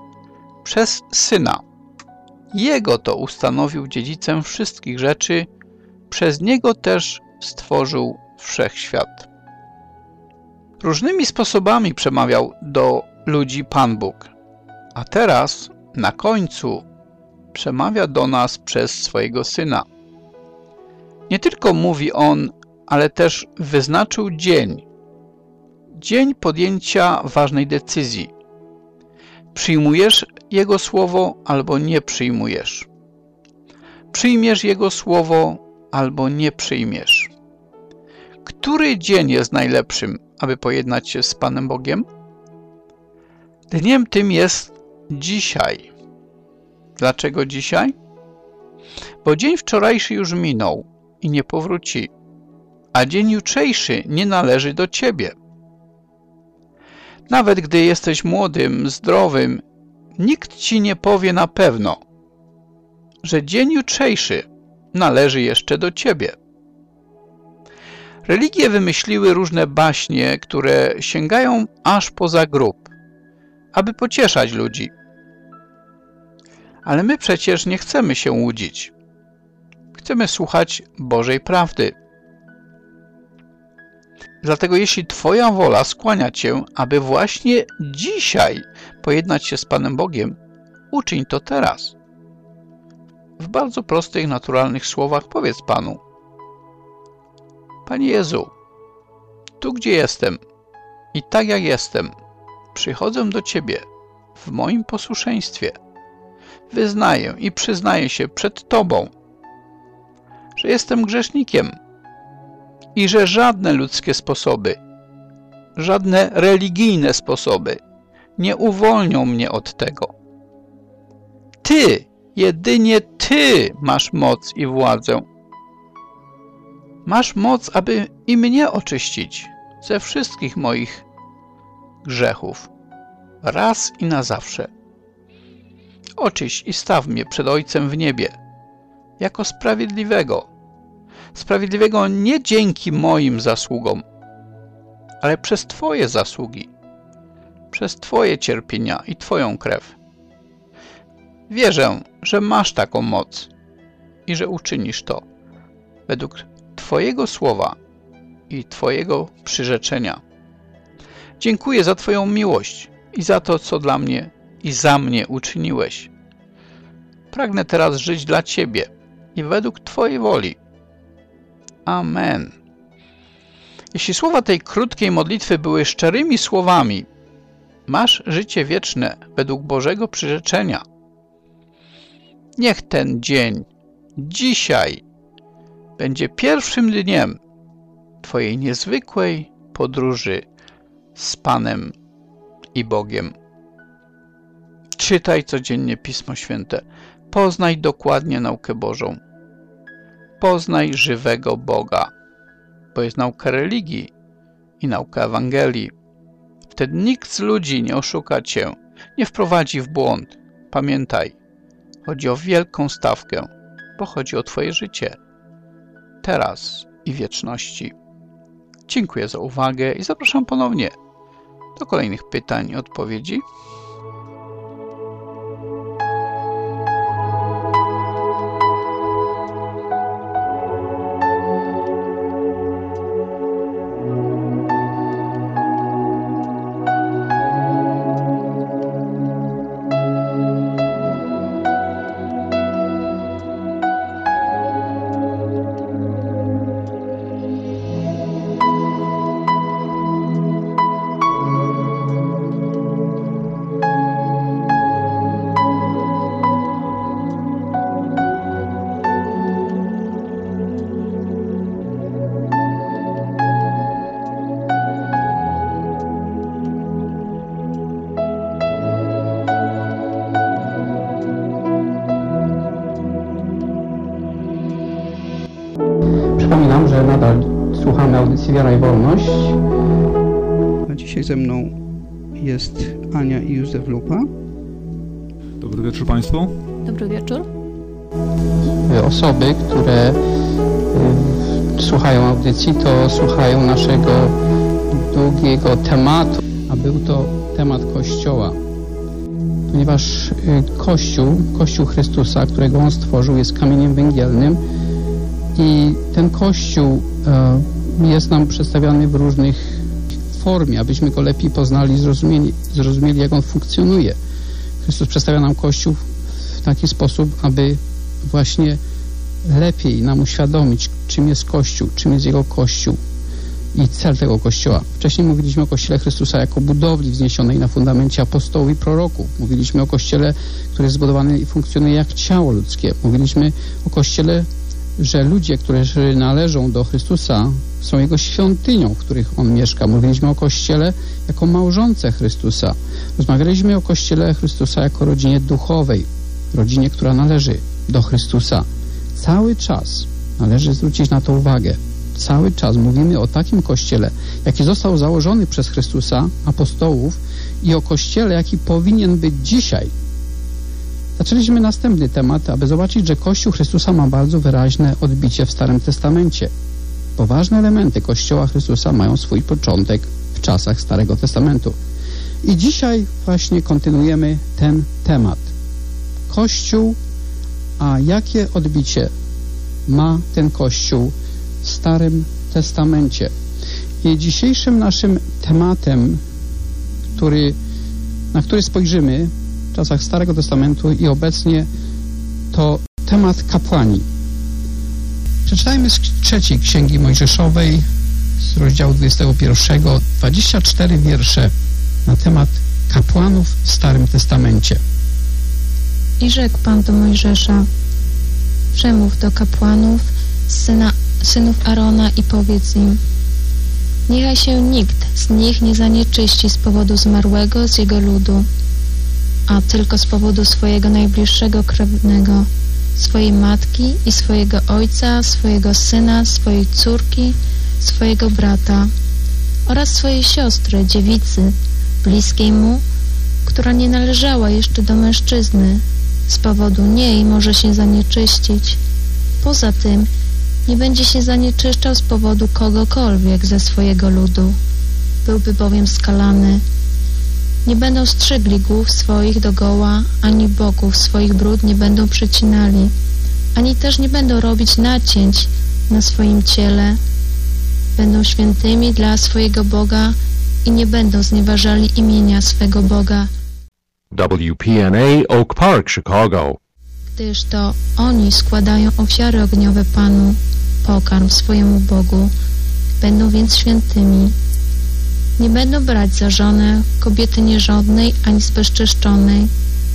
przez Syna. Jego to ustanowił dziedzicem wszystkich rzeczy, przez Niego też stworzył wszechświat. Różnymi sposobami przemawiał do ludzi Pan Bóg, a teraz, na końcu, przemawia do nas przez swojego Syna. Nie tylko mówi On, ale też wyznaczył dzień, dzień podjęcia ważnej decyzji. Przyjmujesz Jego Słowo albo nie przyjmujesz. Przyjmiesz Jego Słowo albo nie przyjmiesz. Który dzień jest najlepszym, aby pojednać się z Panem Bogiem? Dniem tym jest dzisiaj. Dlaczego dzisiaj? Bo dzień wczorajszy już minął i nie powróci, a dzień jutrzejszy nie należy do Ciebie. Nawet gdy jesteś młodym, zdrowym, nikt Ci nie powie na pewno, że dzień jutrzejszy należy jeszcze do Ciebie. Religie wymyśliły różne baśnie, które sięgają aż poza grób, aby pocieszać ludzi. Ale my przecież nie chcemy się łudzić. Chcemy słuchać Bożej prawdy. Dlatego jeśli Twoja wola skłania Cię, aby właśnie dzisiaj pojednać się z Panem Bogiem, uczyń to teraz. W bardzo prostych, naturalnych słowach powiedz Panu Panie Jezu, tu gdzie jestem i tak jak jestem, przychodzę do Ciebie w moim posłuszeństwie. Wyznaję i przyznaję się przed Tobą, że jestem grzesznikiem i że żadne ludzkie sposoby, żadne religijne sposoby nie uwolnią mnie od tego. Ty, jedynie Ty masz moc i władzę. Masz moc, aby i mnie oczyścić ze wszystkich moich grzechów, raz i na zawsze. Oczyść i staw mnie przed Ojcem w niebie, jako sprawiedliwego. Sprawiedliwego nie dzięki moim zasługom, ale przez Twoje zasługi, przez Twoje cierpienia i Twoją krew. Wierzę, że masz taką moc i że uczynisz to według Twojego słowa i Twojego przyrzeczenia. Dziękuję za Twoją miłość i za to, co dla mnie i za mnie uczyniłeś. Pragnę teraz żyć dla Ciebie i według Twojej woli. Amen. Jeśli słowa tej krótkiej modlitwy były szczerymi słowami, masz życie wieczne według Bożego przyrzeczenia. Niech ten dzień, dzisiaj, będzie pierwszym dniem Twojej niezwykłej podróży z Panem i Bogiem. Czytaj codziennie Pismo Święte. Poznaj dokładnie naukę Bożą. Poznaj żywego Boga, bo jest nauka religii i nauka Ewangelii. Wtedy nikt z ludzi nie oszuka Cię, nie wprowadzi w błąd. Pamiętaj, chodzi o wielką stawkę, bo chodzi o Twoje życie, teraz i wieczności. Dziękuję za uwagę i zapraszam ponownie do kolejnych pytań i odpowiedzi. Kościół, Kościół Chrystusa, którego On stworzył, jest kamieniem węgielnym i ten Kościół y, jest nam przedstawiany w różnych formie, abyśmy go lepiej poznali, zrozumieli, zrozumieli jak on funkcjonuje. Chrystus przedstawia nam Kościół w taki sposób, aby właśnie lepiej nam uświadomić, czym jest Kościół, czym jest Jego Kościół i cel tego Kościoła. Wcześniej mówiliśmy o Kościele Chrystusa jako budowli wzniesionej na fundamencie apostołów i proroków. Mówiliśmy o Kościele, który jest zbudowany i funkcjonuje jak ciało ludzkie. Mówiliśmy o Kościele, że ludzie, którzy należą do Chrystusa, są Jego świątynią, w których On mieszka. Mówiliśmy o Kościele jako małżonce Chrystusa. Rozmawialiśmy o Kościele Chrystusa jako rodzinie duchowej, rodzinie, która należy do Chrystusa. Cały czas należy zwrócić na to uwagę. Cały czas mówimy o takim Kościele, jaki został założony przez Chrystusa, apostołów i o Kościele, jaki powinien być dzisiaj. Zaczęliśmy następny temat, aby zobaczyć, że Kościół Chrystusa ma bardzo wyraźne odbicie w Starym Testamencie. Poważne elementy Kościoła Chrystusa mają swój początek w czasach Starego Testamentu. I dzisiaj właśnie kontynuujemy ten temat. Kościół, a jakie odbicie ma ten Kościół w Starym Testamencie? I dzisiejszym naszym tematem, który, na który spojrzymy czasach Starego Testamentu i obecnie, to temat kapłani. Przeczytajmy z trzeciej Księgi Mojżeszowej, z rozdziału 21, 24 wiersze na temat kapłanów w Starym Testamencie. I rzekł Pan do Mojżesza, przemów do kapłanów, syna, synów Arona i powiedz im, niechaj się nikt z nich nie zanieczyści z powodu zmarłego z jego ludu, a tylko z powodu swojego najbliższego krewnego, swojej matki i swojego ojca, swojego syna, swojej córki, swojego brata oraz swojej siostry, dziewicy, bliskiej mu, która nie należała jeszcze do mężczyzny. Z powodu niej może się zanieczyścić. Poza tym nie będzie się zanieczyszczał z powodu kogokolwiek ze swojego ludu. Byłby bowiem skalany. Nie będą strzygli głów swoich dogoła, ani boków swoich brud nie będą przecinali, ani też nie będą robić nacięć na swoim ciele. Będą świętymi dla swojego Boga i nie będą znieważali imienia swego Boga, WPNA Oak Park, Chicago. gdyż to oni składają ofiary ogniowe Panu, pokarm swojemu Bogu. Będą więc świętymi. Nie będą brać za żonę kobiety nierządnej ani zbezczeszczonej,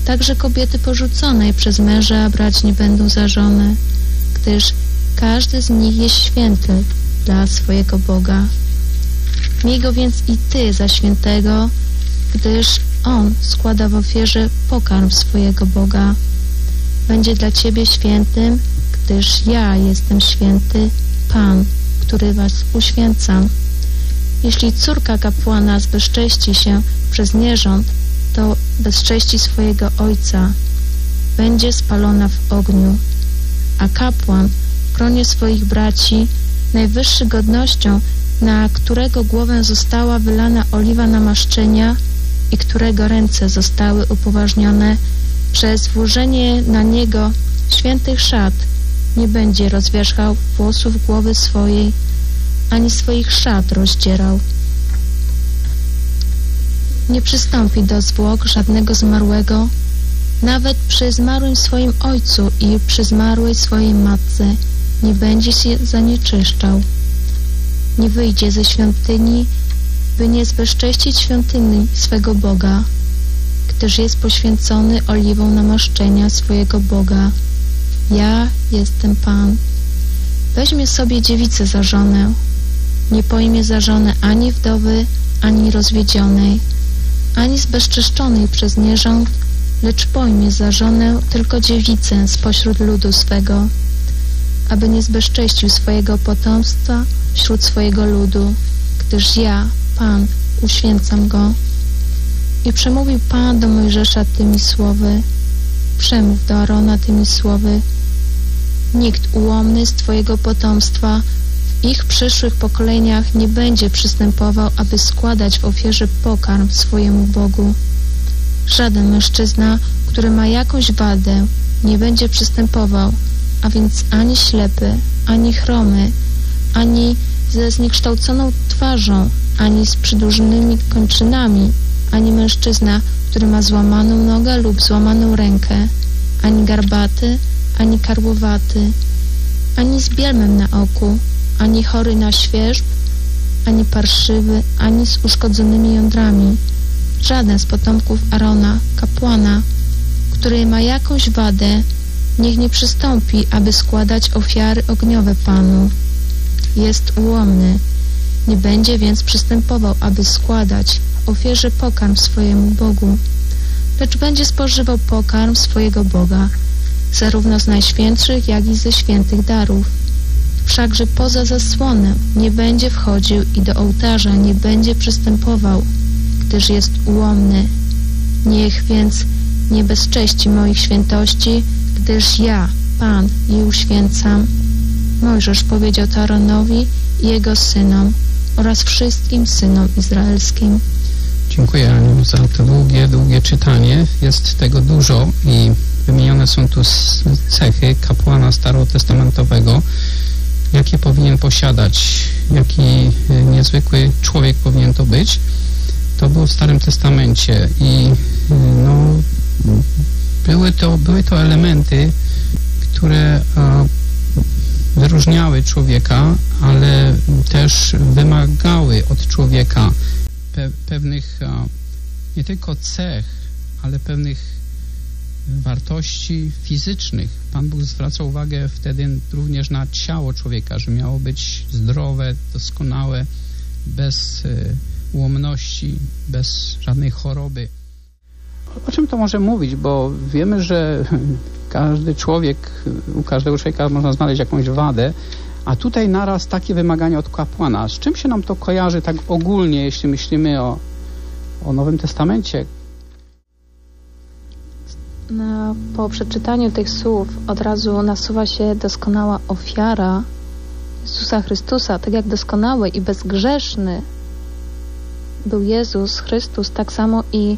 także kobiety porzuconej przez męża brać nie będą za żonę, gdyż każdy z nich jest święty dla swojego Boga. Miej go więc i ty za świętego, gdyż on składa w ofierze pokarm swojego Boga. Będzie dla ciebie świętym, gdyż ja jestem święty, Pan, który was uświęcam. Jeśli córka kapłana zbezcześci się przez nierząd, to bezcześci swojego ojca. Będzie spalona w ogniu. a kapłan w gronie swoich braci, najwyższy godnością, na którego głowę została wylana oliwa namaszczenia i którego ręce zostały upoważnione przez włożenie na niego świętych szat, nie będzie rozwierzchał włosów głowy swojej, ani swoich szat rozdzierał. Nie przystąpi do zwłok żadnego zmarłego, nawet przy zmarłym swoim ojcu i przy zmarłej swojej matce nie będzie się zanieczyszczał. Nie wyjdzie ze świątyni, by nie zbezcześcić świątyni swego Boga, gdyż jest poświęcony oliwą namaszczenia swojego Boga. Ja jestem Pan. Weźmie sobie dziewicę za żonę. Nie pojmie za żonę ani wdowy, ani rozwiedzionej, ani zbezczeszczonej przez nierząd, lecz pojmie za żonę tylko dziewicę spośród ludu swego, aby nie zbezcześcił swojego potomstwa wśród swojego ludu, gdyż ja, Pan, uświęcam go. I przemówił Pan do Mojżesza tymi słowy, przemów do Arona tymi słowy, nikt ułomny z Twojego potomstwa ich przyszłych pokoleniach nie będzie przystępował, aby składać w ofierze pokarm swojemu Bogu. Żaden mężczyzna, który ma jakąś wadę, nie będzie przystępował, a więc ani ślepy, ani chromy, ani ze zniekształconą twarzą, ani z przydłużonymi kończynami, ani mężczyzna, który ma złamaną nogę lub złamaną rękę, ani garbaty, ani karłowaty, ani z bielmem na oku, ani chory na świerzb, ani parszywy, ani z uszkodzonymi jądrami. Żaden z potomków Arona, kapłana, który ma jakąś wadę, niech nie przystąpi, aby składać ofiary ogniowe Panu. Jest ułomny, nie będzie więc przystępował, aby składać ofierze pokarm swojemu Bogu, lecz będzie spożywał pokarm swojego Boga, zarówno z najświętszych, jak i ze świętych darów. Wszakże poza zasłonę nie będzie wchodził i do ołtarza nie będzie przystępował, gdyż jest ułomny. Niech więc nie bezcześci moich świętości, gdyż ja, Pan, je uświęcam. Mojżesz powiedział to Aaronowi i jego synom oraz wszystkim synom izraelskim. Dziękuję Aniu za to długie, długie czytanie. Jest tego dużo i wymienione są tu cechy kapłana starotestamentowego, jakie powinien posiadać, jaki e, niezwykły człowiek powinien to być. To było w Starym Testamencie i e, no, były, to, były to elementy, które wyróżniały człowieka, ale też wymagały od człowieka pe pewnych nie tylko cech, ale pewnych wartości fizycznych. Pan Bóg zwraca uwagę wtedy również na ciało człowieka, że miało być zdrowe, doskonałe, bez y, ułomności, bez żadnej choroby. O czym to może mówić? Bo wiemy, że każdy człowiek, u każdego człowieka można znaleźć jakąś wadę, a tutaj naraz takie wymagania od kapłana. Z czym się nam to kojarzy tak ogólnie, jeśli myślimy o, o Nowym Testamencie? Po przeczytaniu tych słów od razu nasuwa się doskonała ofiara Jezusa Chrystusa, tak jak doskonały i bezgrzeszny był Jezus Chrystus, tak samo i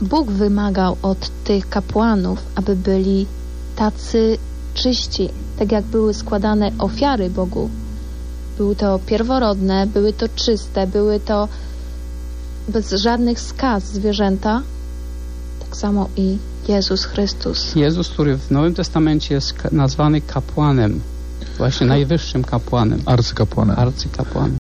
Bóg wymagał od tych kapłanów, aby byli tacy czyści, tak jak były składane ofiary Bogu. Były to pierworodne, były to czyste, były to bez żadnych skaz zwierzęta, tak samo i Jezus Chrystus. Jezus, który w Nowym Testamencie jest nazwany kapłanem, właśnie najwyższym kapłanem. Arcykapłanem. Arcykapłanem.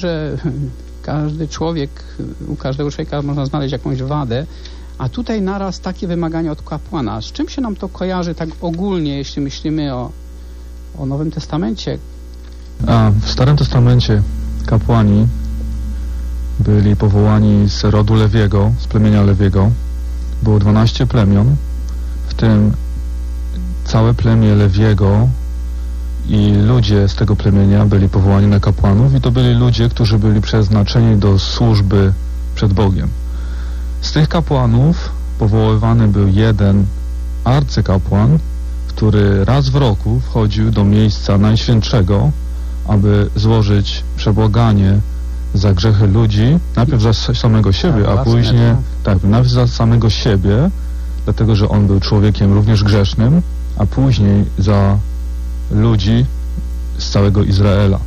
Że każdy człowiek, u każdego człowieka można znaleźć jakąś wadę, a tutaj naraz takie wymagania od kapłana. Z czym się nam to kojarzy tak ogólnie, jeśli myślimy o, o Nowym Testamencie? A w Starym Testamencie kapłani byli powołani z rodu Lewiego, z plemienia Lewiego. Było 12 plemion, w tym całe plemię Lewiego i ludzie z tego plemienia byli powołani na kapłanów i to byli ludzie, którzy byli przeznaczeni do służby przed Bogiem. Z tych kapłanów powoływany był jeden arcykapłan, który raz w roku wchodził do miejsca najświętszego, aby złożyć przebłaganie za grzechy ludzi, najpierw za samego siebie, Tak, a własne, później, tak, najpierw za samego siebie, dlatego że on był człowiekiem również grzesznym, a później za ludzi z całego Izraela.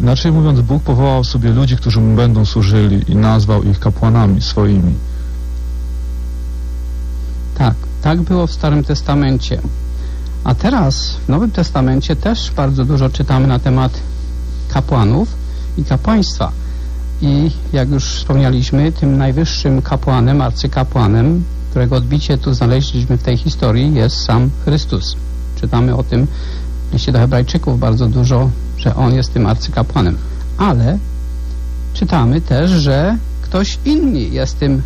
Inaczej mówiąc, Bóg powołał sobie ludzi, którzy mu będą służyli i nazwał ich kapłanami swoimi. Tak, tak było w Starym Testamencie. A teraz w Nowym Testamencie też bardzo dużo czytamy na temat kapłanów i kapłaństwa. I jak już wspomnieliśmy, tym najwyższym kapłanem, arcykapłanem, którego odbicie tu znaleźliśmy w tej historii, jest sam Chrystus. Czytamy o tym w liście do Hebrajczyków bardzo dużo, że On jest tym arcykapłanem. Ale czytamy też, że ktoś inny jest tym,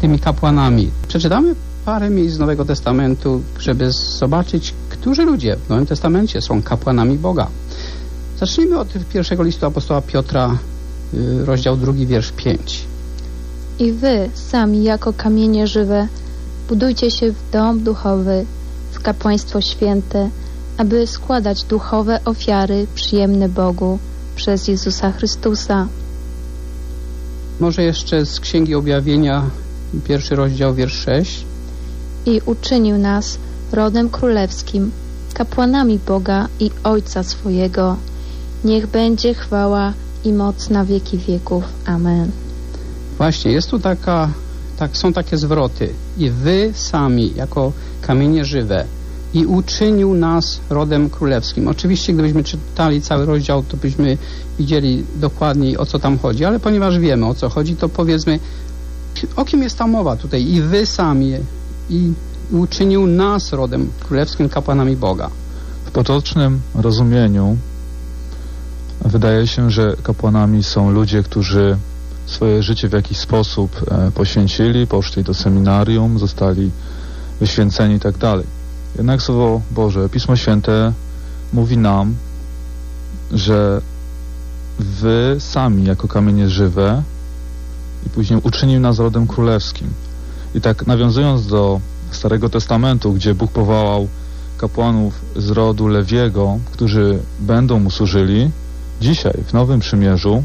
tymi kapłanami. Przeczytamy parę miejsc z Nowego Testamentu, żeby zobaczyć, którzy ludzie w Nowym Testamencie są kapłanami Boga. Zacznijmy od pierwszego listu apostoła Piotra, y, rozdział drugi, wiersz 5. I wy, sami jako kamienie żywe, budujcie się w dom duchowy, kapłaństwo święte, aby składać duchowe ofiary przyjemne Bogu przez Jezusa Chrystusa. Może jeszcze z Księgi Objawienia, pierwszy rozdział, wiersz 6. I uczynił nas rodem królewskim, kapłanami Boga i Ojca swojego. Niech będzie chwała i moc na wieki wieków. Amen. Właśnie, jest tu taka, tak, są takie zwroty. I wy sami, jako kamienie żywe, i uczynił nas rodem królewskim. Oczywiście, gdybyśmy czytali cały rozdział, to byśmy widzieli dokładniej, o co tam chodzi, ale ponieważ wiemy, o co chodzi, to powiedzmy, o kim jest ta mowa tutaj? I wy sami, i uczynił nas rodem królewskim, kapłanami Boga. W potocznym rozumieniu wydaje się, że kapłanami są ludzie, którzy swoje życie w jakiś sposób e, poświęcili, poszli do seminarium, zostali wyświęceni i tak dalej. Jednak Słowo Boże, Pismo Święte mówi nam, że wy sami jako kamienie żywe i później uczynił nas rodem królewskim. I tak nawiązując do Starego Testamentu, gdzie Bóg powołał kapłanów z rodu Lewiego, którzy będą mu służyli, dzisiaj w Nowym Przymierzu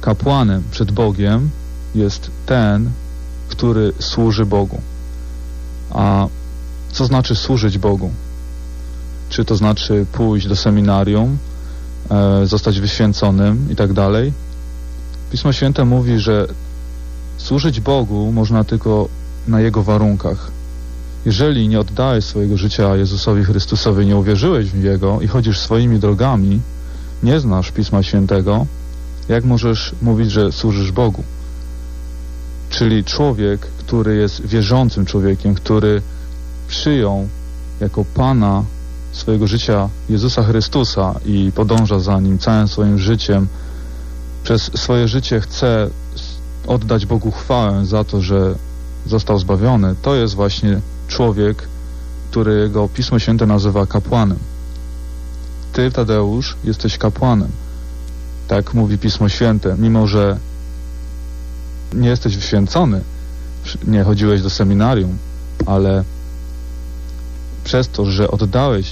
kapłanem przed Bogiem jest ten, który służy Bogu. A co znaczy służyć Bogu? Czy to znaczy pójść do seminarium, e, zostać wyświęconym i tak dalej? Pismo Święte mówi, że służyć Bogu można tylko na Jego warunkach. Jeżeli nie oddałeś swojego życia Jezusowi Chrystusowi, nie uwierzyłeś w Jego i chodzisz swoimi drogami, nie znasz Pisma Świętego, jak możesz mówić, że służysz Bogu? Czyli człowiek, który jest wierzącym człowiekiem, który przyjął jako Pana swojego życia Jezusa Chrystusa i podąża za Nim całym swoim życiem, przez swoje życie chce oddać Bogu chwałę za to, że został zbawiony, to jest właśnie człowiek, którego Pismo Święte nazywa kapłanem. Ty, Tadeusz, jesteś kapłanem. Tak mówi Pismo Święte, mimo że nie jesteś wyświęcony, nie chodziłeś do seminarium, ale przez to, że oddałeś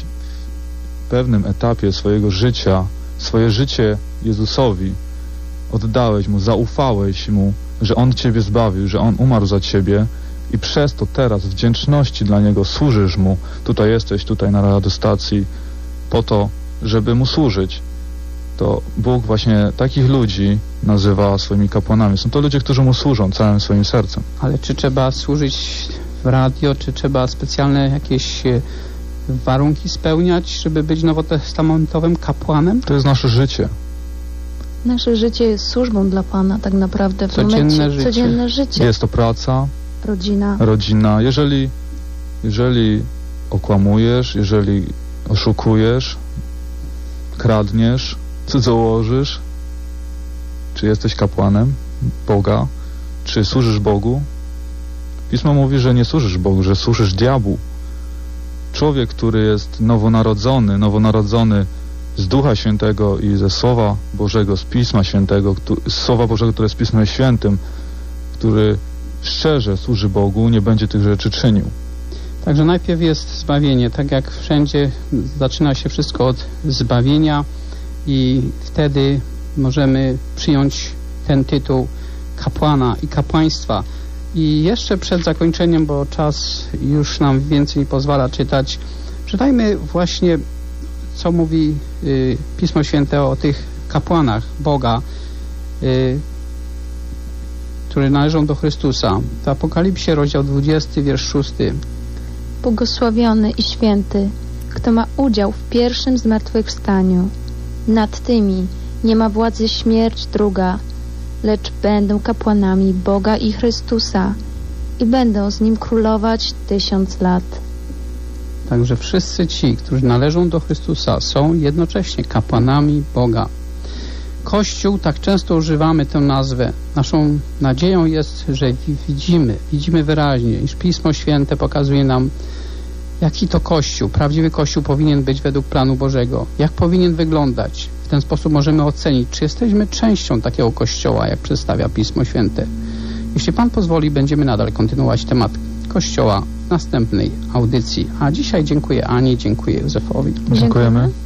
w pewnym etapie swojego życia, swoje życie Jezusowi, oddałeś Mu, zaufałeś Mu, że On Ciebie zbawił, że On umarł za Ciebie i przez to teraz wdzięczności dla Niego służysz Mu. Tutaj jesteś, tutaj na radiostacji po to, żeby Mu służyć. To Bóg właśnie takich ludzi nazywa swoimi kapłanami. Są to ludzie, którzy Mu służą całym swoim sercem. Ale czy trzeba służyć w radio, czy trzeba specjalne jakieś e, warunki spełniać, żeby być nowotestamentowym kapłanem? To jest nasze życie. Nasze życie jest służbą dla Pana tak naprawdę w Codzienne momencie życie. codzienne życie, Jest to praca, rodzina. rodzina. Jeżeli, jeżeli okłamujesz, jeżeli oszukujesz, kradniesz, cudzołożysz, czy jesteś kapłanem Boga, czy służysz Bogu? Pismo mówi, że nie służysz Bogu, że służysz diabłu. Człowiek, który jest nowonarodzony, nowonarodzony z Ducha Świętego i ze Słowa Bożego, z Pisma Świętego, z Słowa Bożego, które jest Pismem Świętym, który szczerze służy Bogu, nie będzie tych rzeczy czynił. Także najpierw jest zbawienie, tak jak wszędzie zaczyna się wszystko od zbawienia i wtedy możemy przyjąć ten tytuł kapłana i kapłaństwa. I jeszcze przed zakończeniem, bo czas już nam więcej nie pozwala czytać, czytajmy właśnie, co mówi y, Pismo Święte o tych kapłanach Boga, y, które należą do Chrystusa. W Apokalipsie, rozdział 20, wiersz 6. Błogosławiony i święty, kto ma udział w pierwszym zmartwychwstaniu. Nad tymi nie ma władzy śmierć druga, lecz będą kapłanami Boga i Chrystusa i będą z Nim królować tysiąc lat. Także wszyscy ci, którzy należą do Chrystusa, są jednocześnie kapłanami Boga. Kościół, tak często używamy tę nazwę. Naszą nadzieją jest, że wi- widzimy, widzimy wyraźnie, iż Pismo Święte pokazuje nam, jaki to Kościół, prawdziwy Kościół powinien być według planu Bożego, jak powinien wyglądać. W ten sposób możemy ocenić, czy jesteśmy częścią takiego Kościoła, jak przedstawia Pismo Święte. Jeśli Pan pozwoli, będziemy nadal kontynuować temat Kościoła w następnej audycji. A dzisiaj dziękuję Ani, dziękuję Józefowi. Dziękujemy.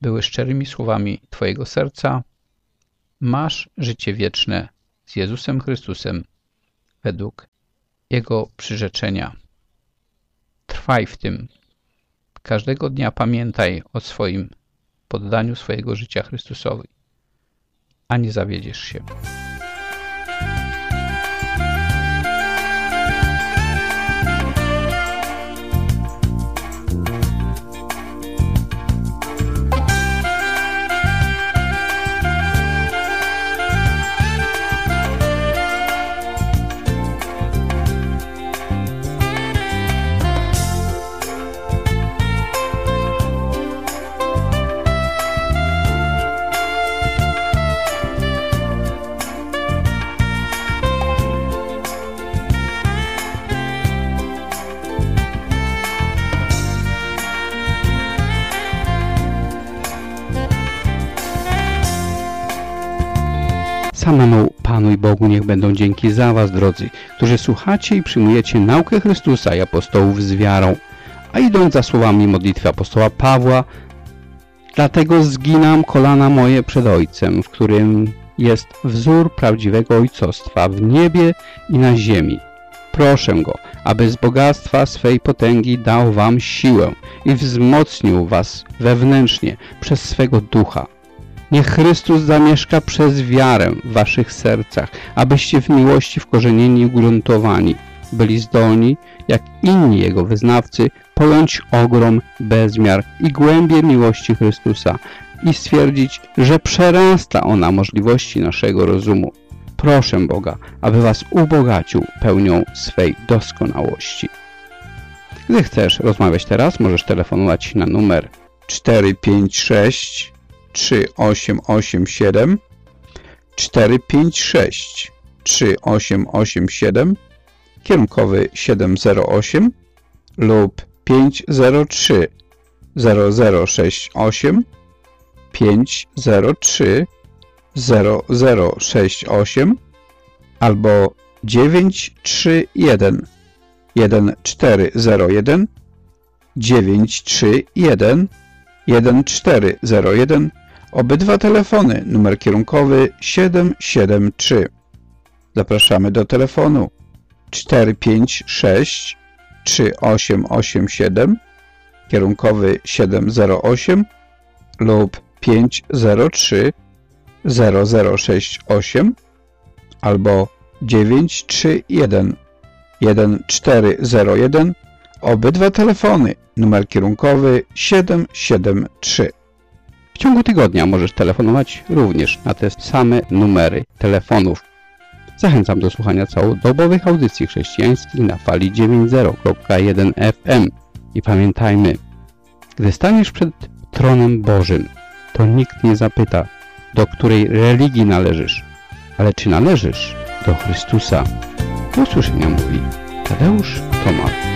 były szczerymi słowami Twojego serca, masz życie wieczne z Jezusem Chrystusem według Jego przyrzeczenia. Trwaj w tym. Każdego dnia pamiętaj o swoim poddaniu swojego życia Chrystusowi, a nie zawiedziesz się. Samemu Panu i Bogu niech będą dzięki za Was, drodzy, którzy słuchacie i przyjmujecie naukę Chrystusa i apostołów z wiarą. A idąc za słowami modlitwy apostoła Pawła, dlatego zginam kolana moje przed Ojcem, w którym jest wzór prawdziwego ojcostwa w niebie i na ziemi. Proszę Go, aby z bogactwa swej potęgi dał Wam siłę i wzmocnił Was wewnętrznie przez swego ducha. Niech Chrystus zamieszka przez wiarę w Waszych sercach, abyście w miłości wkorzenieni i ugruntowani byli zdolni, jak inni Jego wyznawcy, pojąć ogrom, bezmiar i głębię miłości Chrystusa i stwierdzić, że przerasta ona możliwości naszego rozumu. Proszę Boga, aby Was ubogacił pełnią swej doskonałości. Gdy chcesz rozmawiać teraz, możesz telefonować na numer 456 3887 456 3887 kierunkowy 708 lub 503 0068 503 0068 albo 931 1401 931 1401 Obydwa telefony, numer kierunkowy 773. Zapraszamy do telefonu 456 3887 kierunkowy 708 lub 503 0068 albo 931 1401 obydwa telefony, numer kierunkowy 773. W ciągu tygodnia możesz telefonować również na te same numery telefonów. Zachęcam do słuchania całodobowych audycji chrześcijańskich na fali 90.1 FM. I pamiętajmy, gdy staniesz przed tronem Bożym, to nikt nie zapyta, do której religii należysz, ale czy należysz do Chrystusa. Do usłyszenia mówi Tadeusz Tomasz.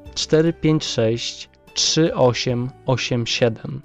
456 3887.